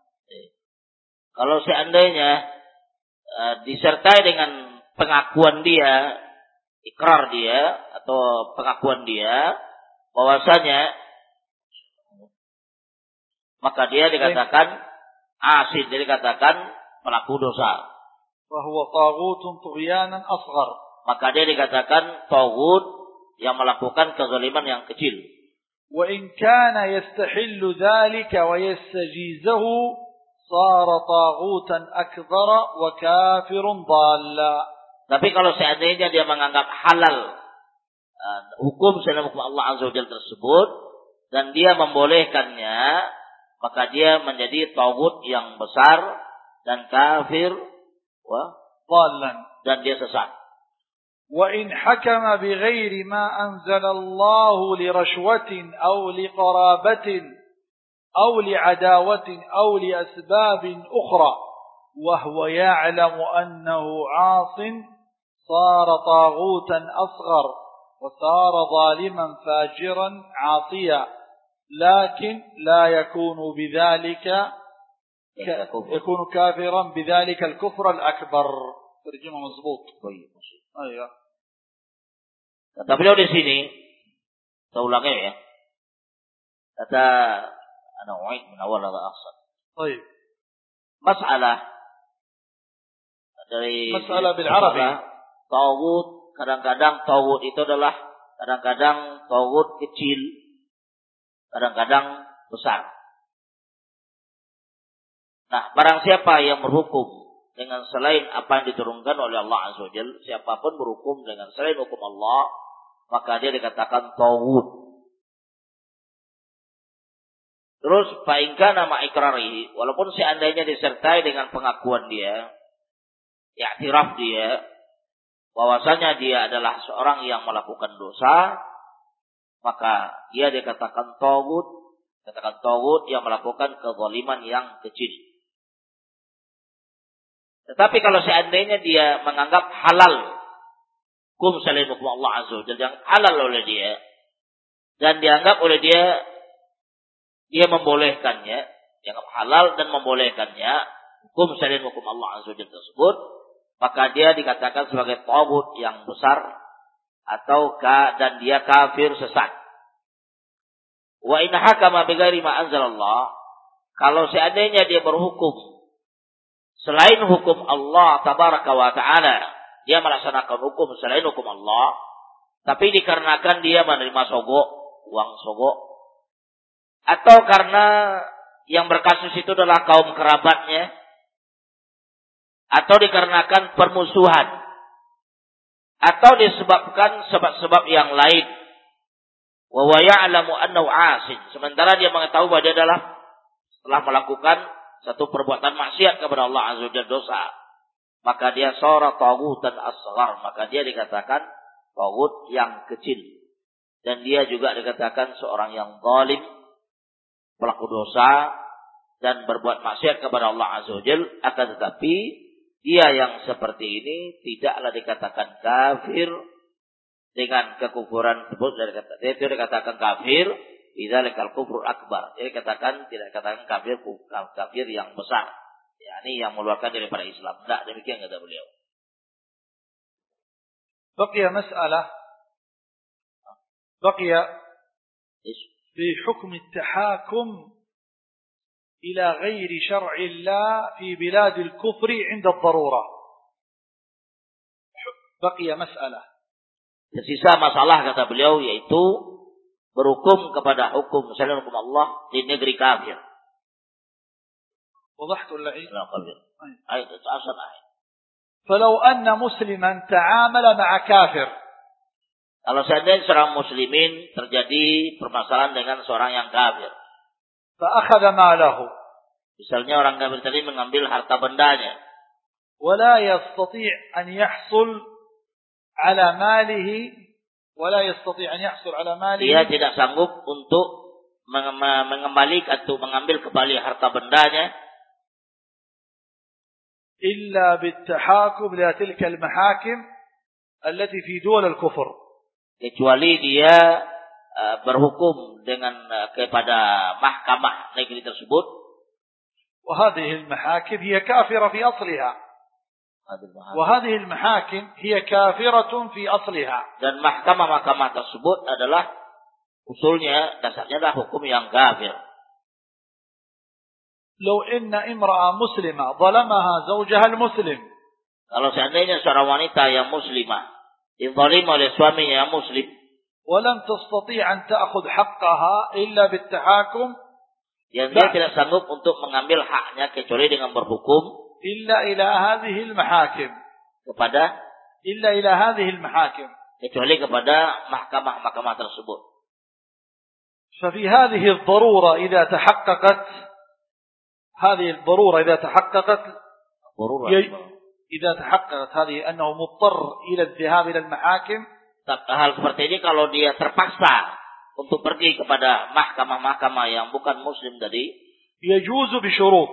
Kalau seandainya eh, disertai dengan pengakuan dia, ikrar dia atau pengakuan dia bahwasanya maka dia dikatakan asin, dia dikatakan pelaku dosa.
فهو طاغوت طغيانا أصغر
Maka dia dikatakan tauhid yang melakukan kezaliman yang kecil.
وإن كان يستحل ذلك ويستجيزه صار طاغوتا أكبر وكافر ضالا
Tapi kalau seandainya dia menganggap halal uh, hukum selain hukum Allah Azza wa Jalla tersebut dan dia membolehkannya, maka dia menjadi tauhid yang besar dan kafir wah,
ضالا
dan dia sesat.
وإن حكم بغير ما أنزل الله لرشوة أو لقرابة أو لعداوة أو لأسباب أخرى وهو يعلم أنه عاص صار طاغوتا أصغر وصار ظالما فاجرا عاصيا لكن لا يكون بذلك يكون كافرا. بذلك الكفر الأكبر. ترجمة مضبوط. Oh iya.
Kata beliau di sini, saya ulangi ya. Kata ana uid min awal ala akhir.
Oh iya.
Masalah dari
masalah bil Arabi.
Tawud kadang-kadang tawud itu adalah kadang-kadang tawud kecil, kadang-kadang besar. Nah, barang siapa yang berhukum dengan selain apa yang diturunkan oleh Allah Azza Jalla, siapa pun berhukum dengan selain hukum Allah, maka dia dikatakan tawud. Terus fa'inka nama ikrari, walaupun seandainya disertai dengan pengakuan dia, iktiraf dia, bahwasanya dia adalah seorang yang melakukan dosa, maka dia dikatakan tawud, katakan tawud yang melakukan kezaliman yang kecil. Tetapi kalau seandainya dia menganggap halal hukum selain hukum Allah Azza wa Jalla yang halal oleh dia dan dianggap oleh dia dia membolehkannya, dianggap halal dan membolehkannya hukum selain hukum Allah Azza wa Jalla tersebut, maka dia dikatakan sebagai tawud yang besar atau ka, dan dia kafir sesat. Wa in hakama bighairi ma anzalallah, kalau seandainya dia berhukum selain hukum Allah tabaraka wa taala, dia melaksanakan hukum selain hukum Allah, tapi dikarenakan dia menerima sogok, uang sogok, atau karena yang berkasus itu adalah kaum kerabatnya, atau dikarenakan permusuhan atau disebabkan sebab-sebab yang lain. Wa ya'lamu annahu asin sementara dia mengetahui bahwa dia adalah telah melakukan satu perbuatan maksiat kepada Allah azza wajalla dosa. Maka dia sora dan asghar maka dia dikatakan tagut yang kecil. Dan dia juga dikatakan seorang yang zalim pelaku dosa dan berbuat maksiat kepada Allah Azza wajalla akan tetapi dia yang seperti ini tidaklah dikatakan kafir dengan kekufuran tersebut. Dari kata dia dikatakan kafir lekal kufur akbar dia dikatakan tidak dikatakan kafir kafir yang besar yakni yang mengeluarkan daripada Islam tidak demikian kata beliau
بقي مسألة بقي في حكم التحاكم إلى غير شرع الله في بلاد الكفر عند الضرورة بقي مسألة
Tersisa masalah kata beliau yaitu berhukum kepada hukum selain hukum Allah di negeri kafir.
وضحت ولا ايه؟
لا قبل. أي أصل آية.
فلو أن مسلما تعامل مع كافر
Kalau seandainya seorang muslimin terjadi permasalahan dengan seorang yang kafir.
فأخذ ماله
Misalnya orang kafir tadi mengambil harta bendanya.
ولا يستطيع أن يحصل على ماله ولا يستطيع أن يحصل على ماله
Dia tidak sanggup untuk mengembalikan atau mengambil kembali harta bendanya
إلا بالتحاكم إلى تلك المحاكم التي في دول الكفر
kecuali dia uh, berhukum dengan uh, kepada mahkamah negeri tersebut
وهذه المحاكم هي كافرة في أصلها وهذه المحاكم هي كافرة في أصلها
dan mahkamah-mahkamah tersebut adalah usulnya dasarnya adalah hukum yang kafir
لو إن امرأة مسلمة ظلمها زوجها المسلم
kalau seandainya seorang wanita yang muslimah dizalim oleh suaminya yang muslim
ولم تستطيع أن تأخذ حقها إلا بالتحاكم
yang dia tidak sanggup untuk mengambil haknya kecuali dengan berhukum
إلا إلى هذه المحاكم
kepada
إلا إلى هذه المحاكم
kecuali kepada mahkamah-mahkamah tersebut.
ففي هذه الضرورة إذا تحققت هذه الضرورة إذا تحققت
ضرورة
إذا تحققت هذه أنه مضطر إلى الذهاب إلى المحاكم
hal seperti ini kalau dia terpaksa untuk pergi kepada mahkamah-mahkamah yang bukan muslim tadi
يجوز بشروط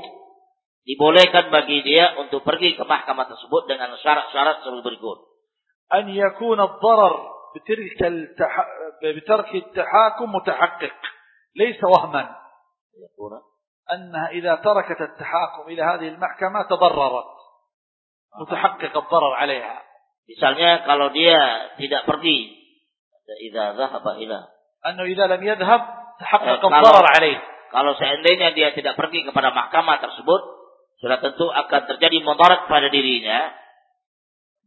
dibolehkan bagi dia untuk pergi ke mahkamah tersebut dengan syarat-syarat seperti berikut
أن يكون الضرر بترك التح... بترك التحاكم متحقق ليس وهما أنها إذا تركت التحاكم إلى هذه المحكمة تضررت متحقق الضرر عليها
misalnya kalau dia tidak pergi إذا ذهب إلى
أنه إذا لم يذهب تحقق
kalau-
الضرر عليه
kalau seandainya dia tidak pergi kepada mahkamah tersebut sudah tentu akan terjadi mudarat pada dirinya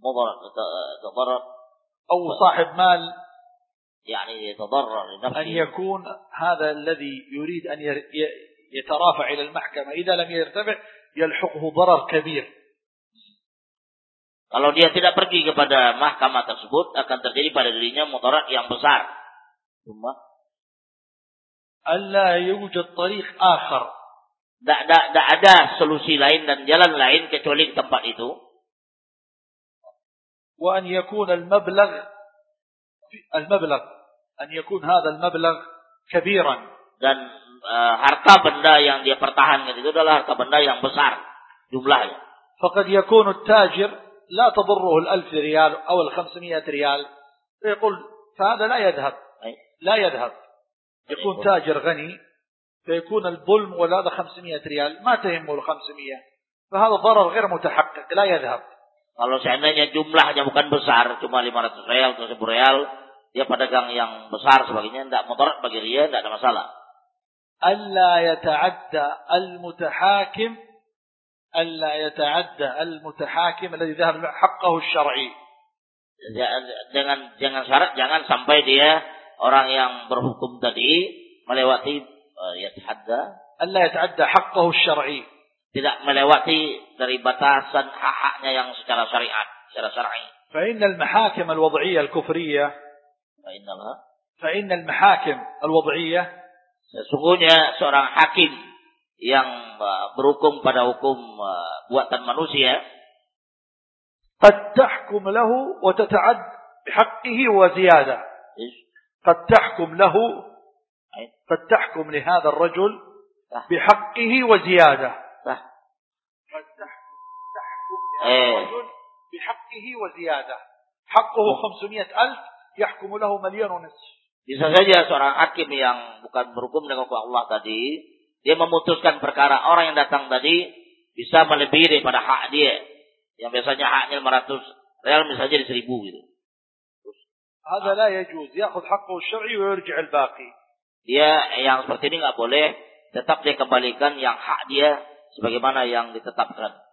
mudarat mudarat
أو صاحب مال
يعني يتضرر
أن
لنفسه
يكون هذا الذي يريد أن يترافع إلى المحكمة إذا لم يرتفع يلحقه ضرر كبير
Kalau dia tidak pergi kepada mahkamah tersebut akan terjadi pada dirinya mudarat yang besar. Cuma
ألا يوجد طريق آخر
tidak ada, solusi lain dan jalan lain kecuali tempat itu.
وأن يكون المبلغ المبلغ أن يكون هذا المبلغ كبيرا
Dan eh, harta benda yang dia pertahankan itu adalah harta benda yang besar jumlahnya.
فقد يكون التاجر لا تضره الألف ريال أو الخمسمائة ريال فيقول فهذا لا يذهب. لا يذهب يكون تاجر غني فيكون الظلم ولا هذا 500 ريال ما تهمه ال 500 فهذا ضرر غير متحقق لا يذهب
Kalau seandainya jumlahnya bukan besar, cuma 500 real atau 1000 real, dia pedagang yang besar sebagainya, tidak mudarat bagi dia, tidak ada masalah.
ألا يتعدى المتحاكم ألا يتعدى المتحاكم الذي ذهب حقه الشرعي
Ja- Dengan jangan syarat jangan sampai dia orang yang berhukum tadi melewati uh, tahadda
ألا يتعدى حقه الشرعي
tidak melewati dari batasan hak-haknya yang secara syariat, secara syar'i.
فإن المحاكم الوضعية الكفرية
Fa'innallah.
فإن المحاكم الوضعية
Sesungguhnya seorang hakim yang uh, berhukum pada hukum uh, buatan manusia
قد تحكم له وتتعد بحقه وزيادة قد تحكم له قد تحكم لهذا الرجل
صح.
بحقه وزيادة
Sah.
قد تحكم تحكم
إيه.
لهذا الرجل بحقه وزيادة حقه خمسمائة ألف يحكم له مليون ونصف
Bisa saja seorang hakim yang bukan berhukum dengan hukum Allah tadi, dia memutuskan perkara orang yang datang tadi bisa melebihi daripada hak dia. Yang biasanya haknya 500 real misalnya jadi 1000 gitu.
هذا لا يجوز يأخذ حقه الشرعي ويرجع الباقي
Dia yang seperti ini nggak boleh, tetap dia kembalikan yang hak dia sebagaimana yang ditetapkan.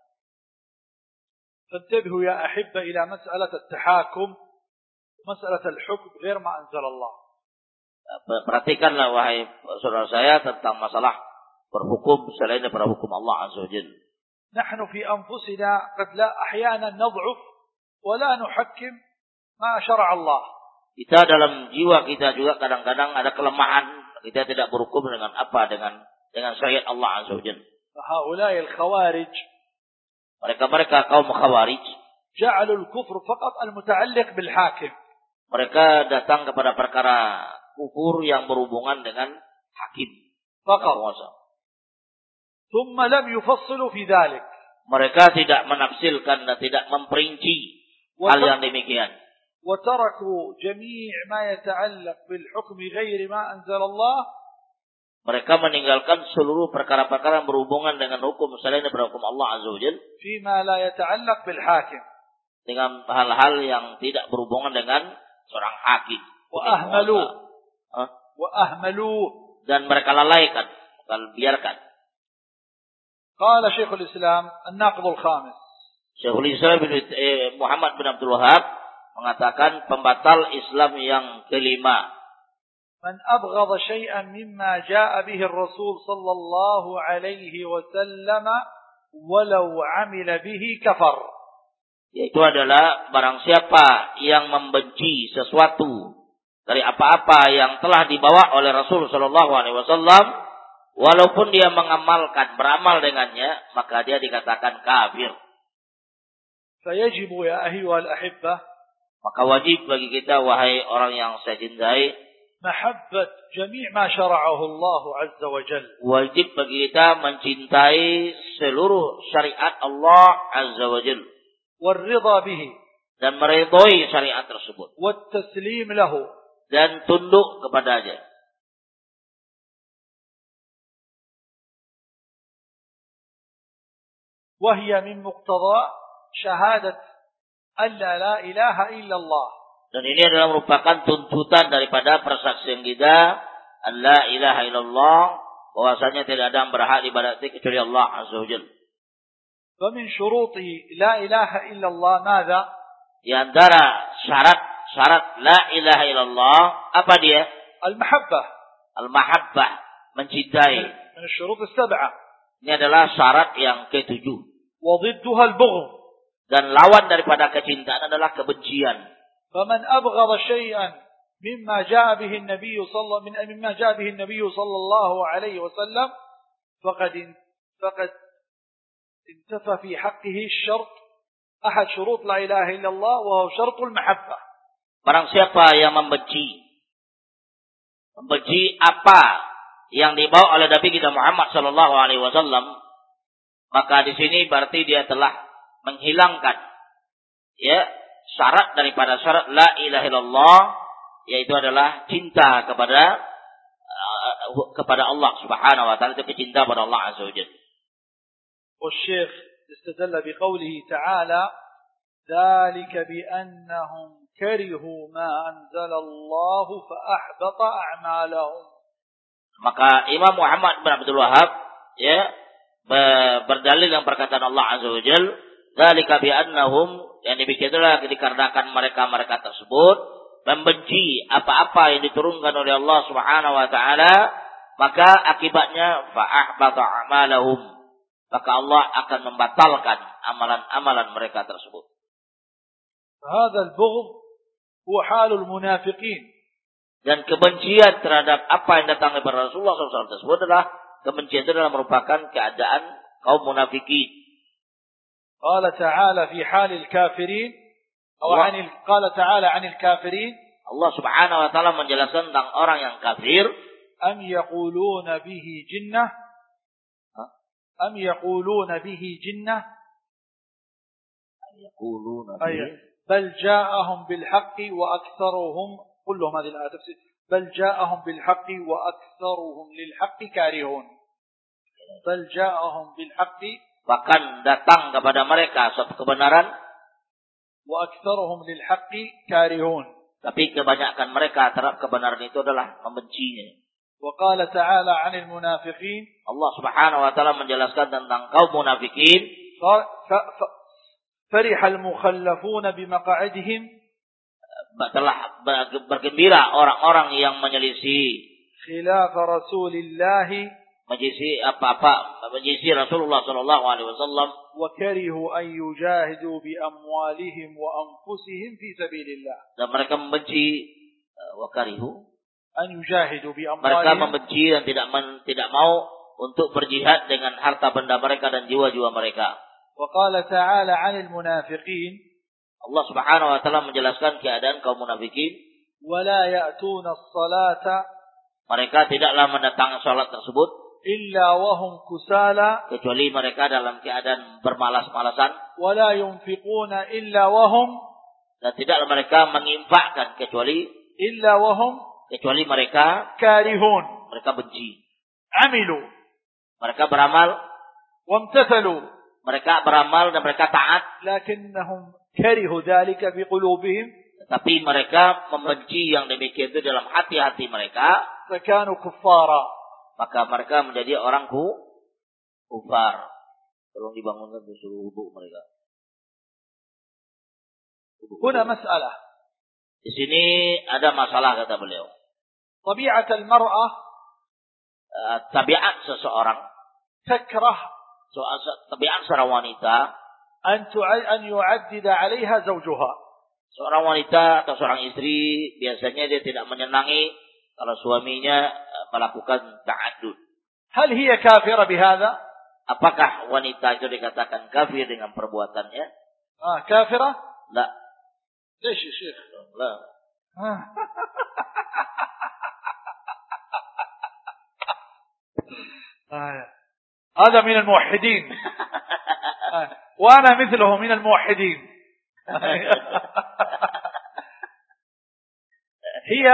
فانتبهوا يا أحبة إلى مسألة التحاكم مسألة الحكم غير ما أنزل الله
Perhatikanlah wahai saudara saya tentang masalah berhukum selain daripada hukum Allah Azza wa Jalla.
نحن في أنفسنا قد لا أحيانا نضعف ولا نحكم ما شرع الله
Kita dalam jiwa kita juga kadang-kadang ada kelemahan. Kita tidak berhukum dengan apa? Dengan dengan syariat Allah Azza Wajalla.
Haulai al-khawarij.
Mereka-mereka kaum khawarij.
Ja'alul kufur faqat al-muta'alliq bil hakim.
Mereka datang kepada perkara kufur yang berhubungan dengan hakim. Faqat.
Thumma lam yufassilu fi dhalik.
Mereka tidak menafsilkan dan tidak memperinci hal yang demikian.
وتركوا جميع ما يتعلق بالحكم غير ما أنزل الله
Mereka meninggalkan seluruh perkara-perkara yang berhubungan dengan hukum selain daripada hukum Allah Azza wa Jalla
فيما لا يتعلق بالحاكم
dengan hal-hal yang tidak berhubungan dengan seorang hakim.
وأهملوا
Hah?
وأهملوا
Dan mereka lalaikan, mereka biarkan.
قال شيخ الإسلام الناقض الخامس
Syekhul Islam bin eh, Muhammad bin Abdul Wahab mengatakan pembatal Islam yang kelima.
من أبغض شيئا مما جاء به الرسول صلى الله عليه وسلم ولو عمل به كفر
Yaitu adalah barang siapa yang membenci sesuatu dari apa-apa yang telah dibawa oleh Rasul Shallallahu Alaihi Wasallam, walaupun dia mengamalkan, beramal dengannya, maka dia dikatakan kafir.
فيجب يا أيها الأحبة
Maka wajib bagi kita, wahai orang yang saya cintai,
محبة جميع ما شرعه الله عز وجل
wajib bagi kita mencintai seluruh syariat Allah Azza wa Jal
والرضا به
dan meridhoi syariat tersebut
والتسليم له
dan tunduk kepadanya.
وهي من مقتضى شهادة alla la ilaha illallah.
Dan ini adalah merupakan tuntutan daripada persaksian kita alla ilaha illallah bahwasanya tidak ada yang berhak diibadati kecuali Allah azza wajalla.
Wa min syuruti la ilaha illallah madza?
Di antara syarat-syarat la ilaha illallah apa dia?
Al-mahabbah.
Al-mahabbah, mencintai.
Min syurut as-sab'ah.
Ini adalah syarat yang ketujuh.
Wa dhidduha al-bughl.
Dan lawan daripada kecintaan adalah kebencian.
فمن أبغض شيئا مما جاء به النبي صلى من مما جاء به النبي صلى الله عليه وسلم فقد فقد انتفى في حقه الشرط أحد شروط لا إله إلا الله وهو شرط المحبة
Barang siapa yang membenci membenci apa yang dibawa oleh Nabi kita Muhammad sallallahu alaihi wasallam maka di sini berarti dia telah menghilangkan ya syarat daripada syarat la ilaha illallah yaitu adalah cinta kepada uh, kepada Allah Subhanahu wa taala itu kecinta pada Allah azza wajalla
والشيخ استدل بقوله تعالى ذلك بأنهم كرهوا ما أنزل الله فأحبط أعمالهم
Maka Imam Muhammad bin Abdul Wahab ya be- berdalil yang perkataan Allah Azza wa Jal, Dzalika bi'annahum yang dibikinlah dikarenakan mereka-mereka tersebut membenci apa-apa yang diturunkan oleh Allah Subhanahu wa taala, maka akibatnya fa'ahbata amalahum. Maka Allah akan membatalkan amalan-amalan mereka tersebut.
Hadzal bughd huwa halul munafiqin.
Dan kebencian terhadap apa yang datang dari Rasulullah SAW tersebut adalah kebencian itu adalah merupakan keadaan kaum munafikin.
قال تعالى في حال الكافرين أو عن ال- قال تعالى عن الكافرين
Allah Subhanahu wa taala menjelaskan tentang orang yang kafir,
أم يقولون به جنة؟ أم يقولون به جنة؟ أي بل جاءهم بالحق وأكثرهم كلهم هذه الآية تفسير بل جاءهم بالحق وأكثرهم للحق كارهون. بل جاءهم بالحق
bahkan datang kepada mereka suatu kebenaran,
وأكثرهم للحق كارهون
tapi kebanyakan mereka terhadap kebenaran itu adalah membencinya.
وقال تعالى عن المنافقين
Allah Subhanahu wa taala menjelaskan tentang kaum munafikin,
ف- ف- ف- فرح المخلفون بمقعدهم
telah bergembira orang-orang yang menyelisih
خلاف رسول الله
menyelisih apa-apa menyelisih Rasulullah Shallallahu alaihi wasallam
وكرهوا أن يجاهدوا بأموالهم وأنفسهم في سبيل الله
dan mereka membenci eh, wakarihu
أن يجاهدوا
mereka
بأموالهم
membenci dan tidak men- tidak mau untuk berjihad dengan harta benda mereka dan jiwa-jiwa mereka.
وقال تعالى عن المنافقين
Allah Subhanahu wa taala menjelaskan keadaan kaum munafikin,
ولا يأتون الصلاة
mereka tidaklah mendatangi salat tersebut
illa wahum kusala.
Kecuali mereka dalam keadaan bermalas-malasan.
Wala yunfiquna illa wahum.
Dan tidak mereka menginfakkan kecuali
illa wahum
kecuali mereka
karihun.
mereka benci.
Amilu.
Mereka beramal.
Wamtathalu
mereka beramal dan mereka taat.
Lakinnahum karihu dhalika fi
qulubihim. Tapi mereka membenci yang demikian itu dalam hati-hati mereka.
Fakanu kuffara
maka mereka menjadi orang ku kufar. Tolong dibangunkan disuruh hubung mereka.
Huna masalah.
Di sini ada masalah kata beliau.
Tabiat al-mar'ah
eh, tabiat seseorang takrah tabiat seorang wanita
an an yu'addida 'alaiha zawjuha.
Seorang wanita atau seorang istri biasanya dia tidak menyenangi kalau suaminya melakukan ta'adud.
هل هي كافرة بهذا؟
Apakah wanita itu dikatakan kafir dengan perbuatannya?
آه كافرة؟
La,
يا شيخ؟
la.
آه. آه. هذا من الموحدين آه. وأنا مثله من الموحدين هي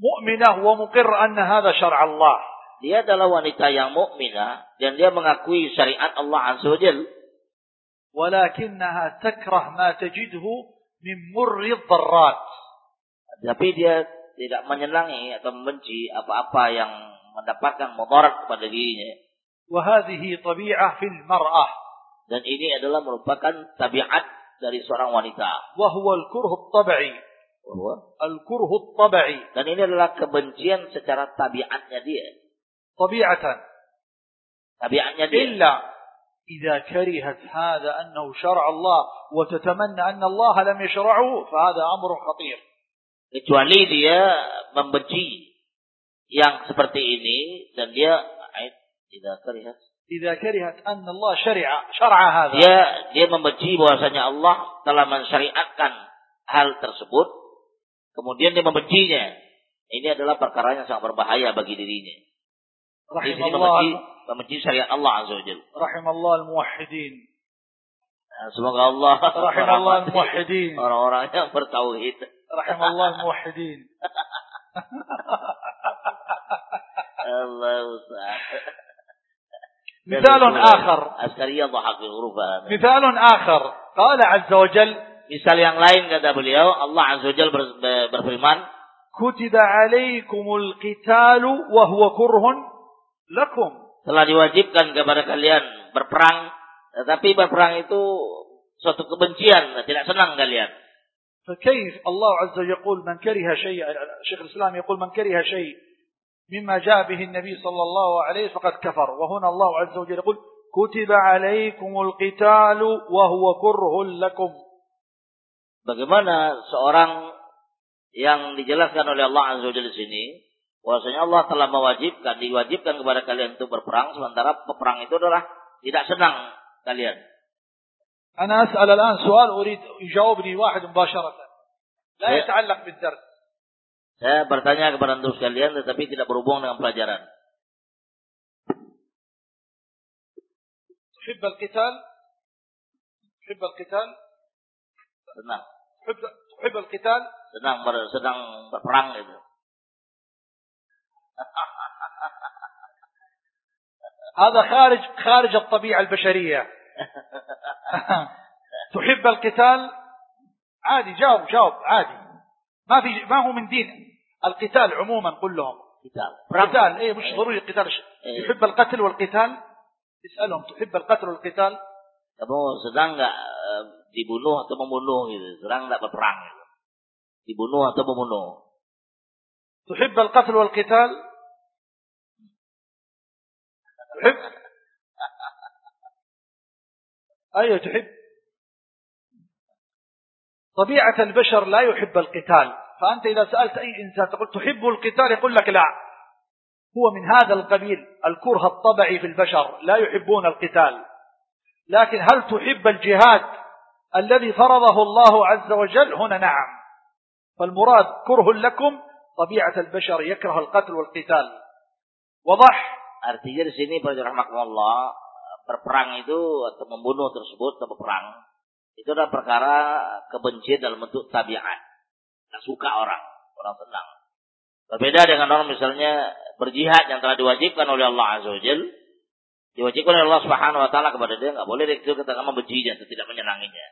mu'minah wa muqir anna hadha syara' Allah.
Dia adalah wanita yang mukminah dan dia mengakui syariat Allah Azza wa Jalla.
Walakinnaha takrah ma tajidhu min murri dharrat.
Tapi dia tidak menyenangi atau membenci apa-apa yang mendapatkan mudarat kepada dirinya.
Wahadihi tabi'ah fil mar'ah.
Dan ini adalah merupakan tabiat dari seorang wanita.
Wahwal kurhu tabi'i.
Bahwa
الكره الطبعي
Dan ini adalah kebencian secara tabiatnya dia.
طبيعة
Tabiatnya dia.
إلا إذا كرهت هذا أنه شرع الله وتتمنى أن الله لم يشرعه فهذا أمر خطير
Kecuali dia membenci yang seperti ini dan dia tidak terlihat.
إذا كرهت أن الله شرع شرع هذا
Dia dia membenci bahwasanya Allah telah mensyariatkan hal tersebut. Kemudian dia membencinya. Ini adalah perkara yang sangat berbahaya bagi dirinya. Di
رحم
sini membenci,
الله
membenci syariat Allah Azza wa Jalla.
رحم الله الموحدين
Nah, Semoga Allah
رحم الله
merahmati
الموحدين
orang-orang yang bertauhid.
رحم الله الموحدين
Allah Ustaz.
مثال آخر
Askariyah dhahak hurufah.
مثال آخر قال عز وجل
Misal yang lain kata beliau, Allah Azza wa Jalla ber- ber- berfirman,
كتب عليكم القتال وهو كره لكم
telah diwajibkan kepada kalian berperang, tetapi berperang itu suatu kebencian, tidak senang kalian.
فكيف الله عز وجل يقول من كره شيء شيخ الإسلام يقول من كره شيء مما جاء به النبي صلى الله عليه فقد كفر وهنا الله عز وجل يقول كتب عليكم القتال وهو كره لكم
Bagaimana seorang yang dijelaskan oleh Allah Azza wa Jalla di sini, bahwasanya Allah telah mewajibkan, diwajibkan kepada kalian untuk berperang, sementara peperang itu adalah tidak senang kalian.
أنا أسأل الآن سؤال أريد يجاوبني واحد مباشرة لا
إيه.
يتعلق بالدرس
Saya bertanya kepada antum sekalian tetapi tidak berhubung dengan pelajaran.
تحب القتال تحب القتال
Senang,
تحب تحب القتال.
Senang ber, sedang berperang itu.
هذا خارج خارج الطبيعة البشرية. تحب القتال؟ عادي جاوب جاوب عادي. ما في ما هو من دين. القتال عموما قل لهم.
perang.
قتال إيه مش ضروري القتال
إيه.
يحب القتل والقتال؟ اسألهم تحب القتل والقتال؟
Kamu sedang nggak dibunuh atau membunuh gitu, sedang nggak berperang gitu. Dibunuh atau membunuh.
تحب القتل والقتال؟ تحب؟ أيوة تحب. طبيعة البشر لا يحب القتال. فأنت إذا سألت أي إنسان تقول تحب القتال يقول لك لا. هو من هذا القبيل الكره الطبعي في البشر لا يحبون القتال. لكن هل تحب الجهاد؟ الذي فرضه الله عز وجل هنا نعم فالمراد كره لكم طبيعة البشر يكره القتل والقتال وضح
Artinya di sini para rahmatullah berperang itu atau membunuh tersebut atau berperang itu adalah perkara kebencian dalam bentuk tabiat. Nggak suka orang, orang senang. Berbeda dengan orang misalnya berjihad yang telah diwajibkan oleh Allah Azza wa Jal. Diwajibkan oleh Allah Subhanahu wa taala kepada dia nggak boleh itu katakan membencinya atau tidak menyenanginya.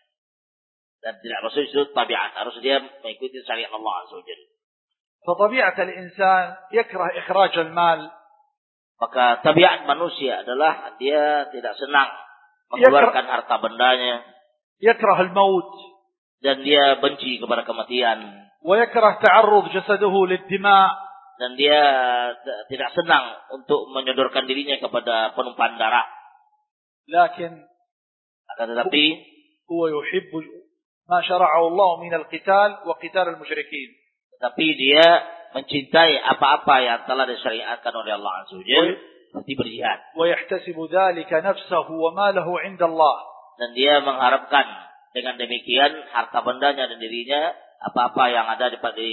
Dan tidak maksud itu tabiat, harus dia mengikuti syariat Allah Azza wa Jal.
فطبيعة الإنسان يكره إخراج المال
Maka tabiat manusia adalah dia tidak senang mengeluarkan harta bendanya
يكره الموت
dan dia benci kepada kematian
ويكره تعرض جسده للدماء
dan dia eh, tidak senang untuk menyodorkan dirinya kepada penumpahan darah.
Lakin
akan tetapi
huwa yuhibbu ma syara'a Allah min al-qital wa qital al-musyrikin.
Tetapi dia mencintai apa-apa yang telah disyariatkan oleh Allah Azza wa Jalla di berjihad.
Wa yahtasibu dzalika nafsuhu wa malahu 'inda Allah.
Dan dia mengharapkan dengan demikian harta bendanya dan dirinya apa-apa yang ada di di,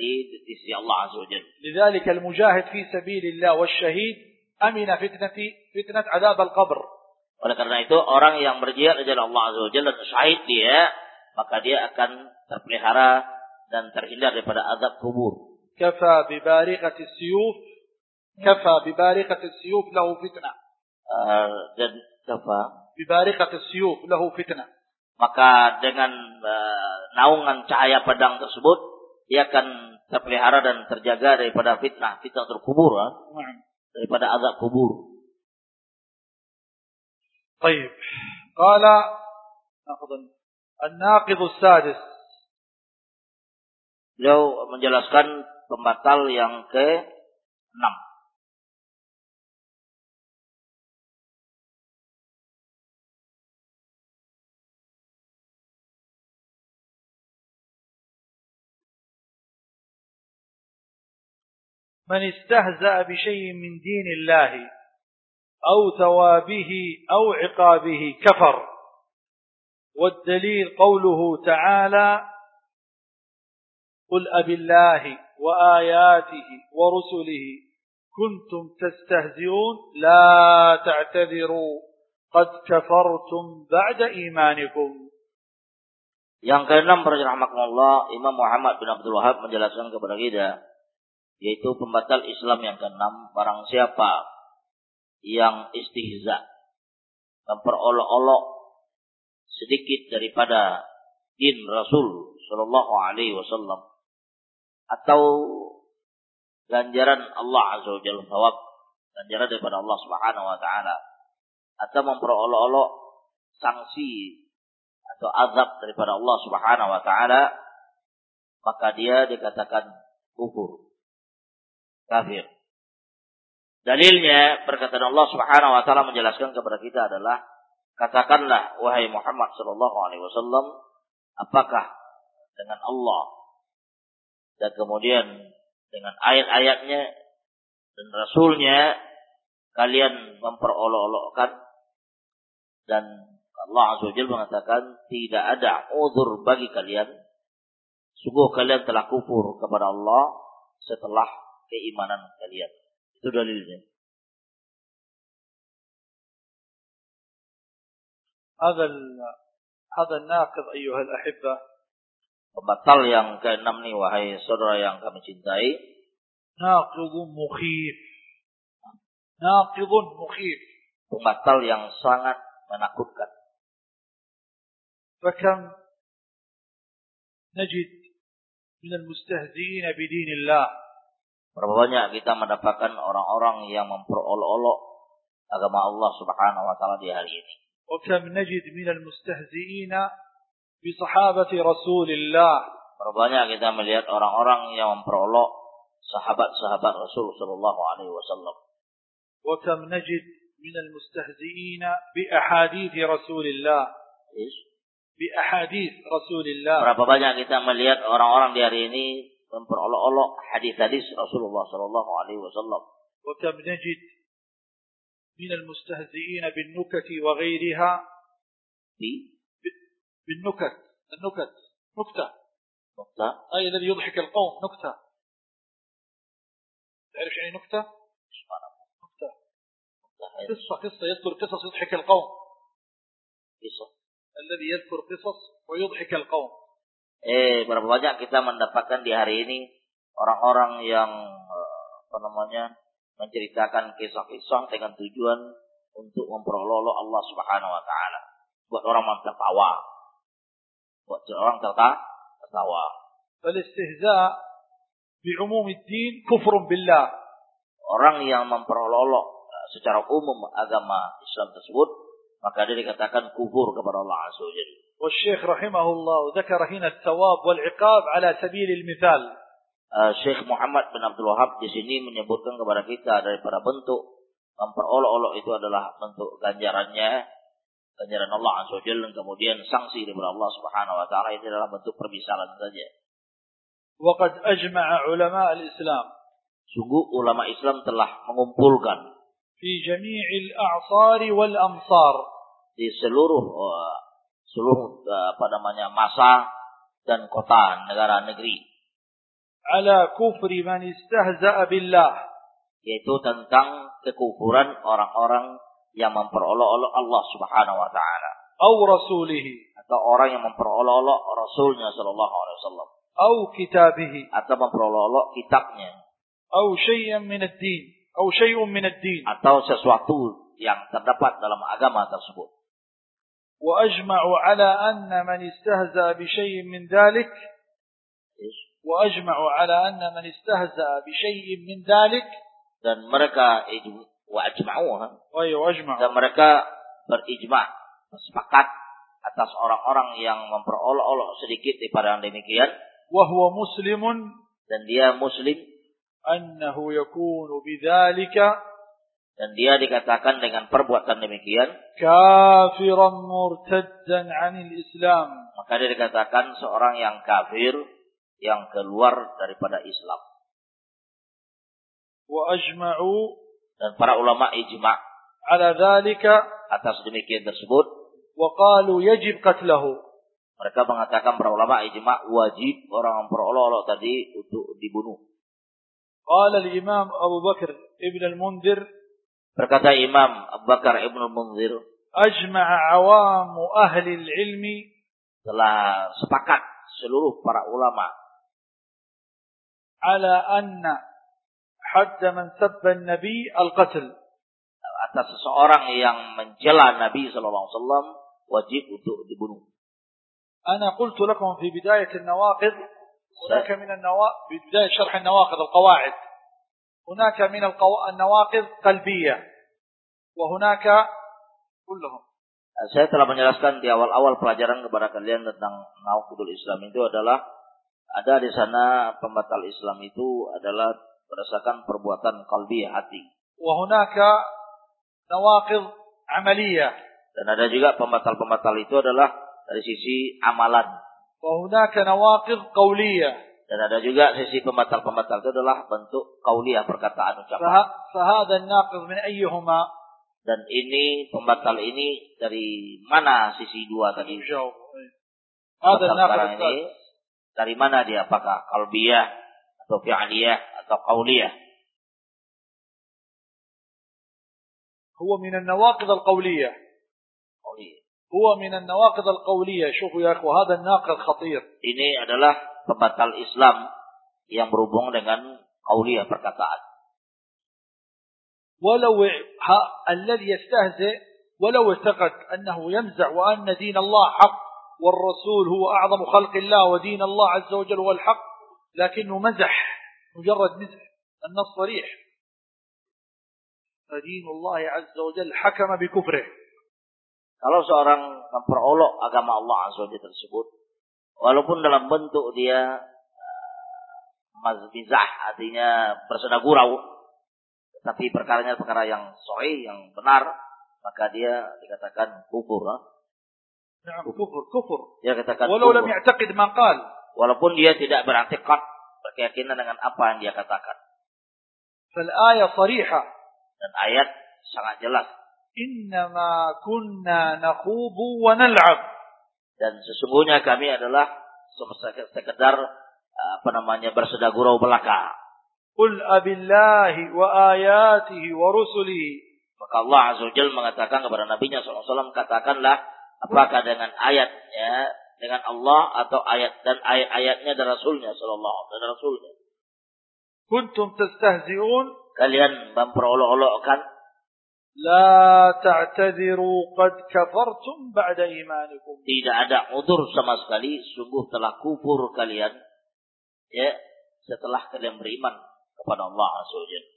di, di sisi Allah Azza wa Jalla.
لذلك المجاهد في سبيل الله والشهيد أمن فتنة فتنة عذاب القبر
Oleh karena itu orang yang berjihad di jalan Allah Azza wa Jalla dan syahid dia, maka dia akan terpelihara dan terhindar daripada azab kubur.
كفى ببارقة السيوف كفى ببارقة السيوف له فتنة
Uh, dan apa?
ببارقة السيوف له فتنة
Maka dengan uh, naungan cahaya pedang tersebut, dia akan terpelihara dan terjaga daripada fitnah, fitnah terkubur, ha?
نعم
daripada azab kubur.
طيب قال ناخذ الناقض السادس
Beliau menjelaskan pembatal yang ke-6.
من استهزأ بشيء من دين الله أو ثوابه أو عقابه كفر. والدليل قوله تعالى قل أب الله وآياته ورسله كنتم تستهزئون لا تعتذروا قد كفرتم بعد إيمانكم.
Yang keenam para rahmatullah, Imam Muhammad bin Abdul Wahab menjelaskan kepada kita yaitu pembatal Islam yang keenam barang siapa yang istihza memperolok-olok sedikit daripada din Rasul Shallallahu Alaihi Wasallam atau ganjaran Allah Azza wa Jalla ganjaran daripada Allah Subhanahu wa taala atau memperolok-olok sanksi atau azab daripada Allah Subhanahu wa taala maka dia dikatakan kufur kafir. Dalilnya perkataan Allah Subhanahu wa taala menjelaskan kepada kita adalah katakanlah wahai Muhammad sallallahu alaihi wasallam apakah dengan Allah dan kemudian dengan ayat-ayatnya dan rasulnya kalian memperolok-olokkan? Dan Allah Azza wa mengatakan tidak ada uzur bagi kalian. Sungguh kalian telah kufur kepada Allah setelah keimanan kalian itu dalilnya.
هذا هذا الناقض أيها الأحبة
Pembatal yang keenam nih wahai saudara yang kami cintai.
ناقض مخيف ناقض مخيف
Pembatal yang sangat menakutkan.
فكم نجد من المستهزئين بدين الله
Berapa banyak kita mendapatkan orang-orang yang memperolok-olok agama Allah Subhanahu wa taala di hari ini.
وكم نجد من المستهزئين بصحابة رسول الله
Berapa banyak kita melihat orang-orang yang memperolok sahabat-sahabat Rasul sallallahu alaihi wasallam.
وكم نجد من المستهزئين بأحاديث رسول الله
Yes.
بأحاديث رسول الله
Berapa banyak kita melihat orang-orang di hari ini memperolok-olok hadis-hadis Rasulullah sallallahu alaihi wasallam.
وكم نجد من المستهزئين بالنكت وغيرها
Di?
بالنكت النكت نكتة
nukta.
أي الذي يضحك القوم نكتة تعرف يعني نكتة؟ نكتة قصة قصة يذكر قصص يضحك القوم
kisah.
الذي يذكر قصص ويضحك القوم
eh berapa banyak kita mendapatkan di hari ini orang-orang yang eh, apa namanya menceritakan kisah-kisah dengan tujuan untuk memperolok Allah Subhanahu wa taala. Buat orang tertawa. Buat orang tertawa. Kalistihza
di umum din kufur billah.
Orang yang memperolok eh, secara umum agama Islam tersebut, maka dia dikatakan kufur kepada Allah Azza wa Taala.
والشيخ رحمه الله ذكر هنا الثواب والعقاب على سبيل المثال
Eh, Syekh Muhammad bin Abdul Wahab di sini menyebutkan kepada kita daripada bentuk memperolok-olok itu adalah bentuk ganjarannya ganjaran Allah Azza wa Jalla dan kemudian sanksi daripada Allah Subhanahu wa taala itu adalah bentuk permisalan saja.
وقد أجمع علماء الإسلام
Sungguh ulama Islam telah mengumpulkan
في جميع الأعصار والأمصار
di seluruh eh, seluruh eh, apa namanya masa dan kota negara negeri.
Ala kufri man istahza'a billah.
Yaitu tentang kekufuran orang-orang yang memperolok-olok Allah Subhanahu wa taala.
Au rasulih
atau orang yang memperolok-olok rasulnya sallallahu alaihi wasallam.
Au kitabih
atau memperolok-olok kitabnya.
Au syai'an min ad-din. Au syai'un min ad-din
atau sesuatu yang terdapat dalam agama tersebut.
وأجمعوا على أن من استهزأ بشيء من ذلك وأجمعوا على أن من استهزأ بشيء من ذلك
Dan mereka ijm- wa ajma'u, ha?
أيوة أجمعوا
dan mereka berijma, sepakat atas orang-orang yang memperolok-olok sedikit daripada demikian
وهو مسلم
dan dia muslim
أنه يكون بذلك
dan dia dikatakan dengan perbuatan demikian
kafiran murtaddan 'anil Islam.
maka dia dikatakan seorang yang kafir yang keluar daripada Islam.
Wa ajma'u
dan para ulama ijma'
ala dzalika
atas demikian tersebut
wa qalu yajib qatlahu.
mereka mengatakan para ulama ijma' wajib orang perolok-olok tadi untuk dibunuh.
Qala al-imam Abu Bakar ibn Al Munzir
berkata Imam Abu Bakar Ibnu Munzir
أجمع عوام أهل العلم
telah sepakat seluruh para ulama
على أن حد من سب النبي القتل
atas seseorang yang mencela Nabi Alaihi Wasallam wajib untuk dibunuh.
أنا قلت لكم في بداية النواقض هناك من النوا... في بداية شرح النواقض القواعد هناك من القو... النواقض قلبية وهناك كلهم
Saya telah menjelaskan di awal-awal pelajaran kepada kalian tentang Nawqidul Islam itu adalah ada di sana pembatal Islam itu adalah berdasarkan perbuatan kalbi hati.
وهناك نواقض عملية
Dan ada juga pembatal-pembatal itu adalah dari sisi amalan.
وهناك نواقض قولية
Dan ada juga sisi pembatal-pembatal itu adalah bentuk kauliah perkataan ucapan.
فه- فهذا الناقض من أيهما
Dan ini pembatal ini dari mana sisi dua tadi?
جاوب هذا
Pembatal
الناقض
sekarang ini
الثالث
dari mana dia? Apakah kalbiyah atau fi'aliyah atau qauliyah?
هو من النواقض القولية
Qauliyah.
هو من النواقض القولية شوفوا يا أخوة هذا الناقض خطير
Ini adalah pembatal Islam yang berhubung dengan qauliyah perkataan.
ولو الذي يستهزئ ولو اعتقد أنه يمزع وأن دين الله حق والرسول هو أعظم خلق الله ودين الله عز وجل هو الحق لكنه مزح مجرد مزح النص صريح فدين الله عز وجل حكم بكفره
Kalau seorang memperolok agama Allah Azza wa tersebut, Walaupun dalam bentuk dia uh, mazbizah artinya bersenda gurau tapi perkaranya perkara yang sahih, yang benar maka dia dikatakan kufur ha?
Nah, kufur kufur.
Dia katakan walau
lam ya'taqid ma
walaupun dia tidak beraktikat berkeyakinan dengan apa yang dia katakan.
Fal ayat sariha.
Dan ayat sangat jelas.
Innama kunna nakhubu wa nal'ab.
Dan sesungguhnya kami adalah sekedar eh, apa namanya bersedagurau belaka.
Qul abillahi wa ayatihi wa rusulihi.
Maka Allah Azza wa Jalla mengatakan kepada nabinya sallallahu alaihi wasallam katakanlah apakah dengan ayat ya dengan Allah atau ayat dan ayat-ayatnya dan rasulnya sallallahu alaihi wasallam rasulnya.
Kuntum tastahzi'un
kalian memperolok-olokkan tidak ada udur sama sekali. Sungguh telah kufur kalian. Ya. Setelah kalian beriman kepada Allah Azza wa Jalla.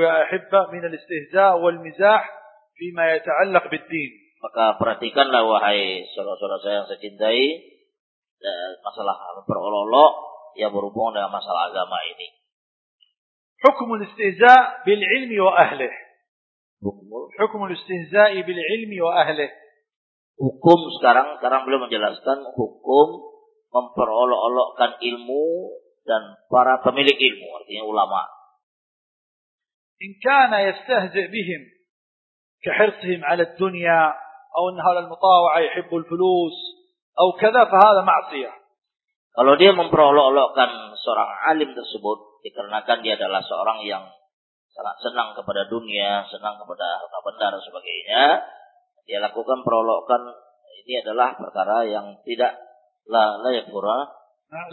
Ya ahibba min.
Maka perhatikanlah wahai saudara-saudara saya yang saya cintai ya, masalah berolok-olok yang berhubungan dengan masalah agama ini.
Hukum al-istihza bil ilmi wa ahlih.
Hukum
حكم الاستهزاء بالعلم وأهله
hukum sekarang sekarang beliau menjelaskan hukum memperolok-olokkan ilmu dan para pemilik ilmu artinya ulama
إن كان يستهزئ بهم كحرصهم على الدنيا أو أن هذا المطاوعة يحب الفلوس أو كذا فهذا معصية
kalau dia memperolok-olokkan seorang alim tersebut dikarenakan dia adalah seorang yang sangat senang kepada dunia, senang kepada harta benda dan sebagainya, dia lakukan perolokan ini adalah perkara yang tidak la
layak
pura.
Nah,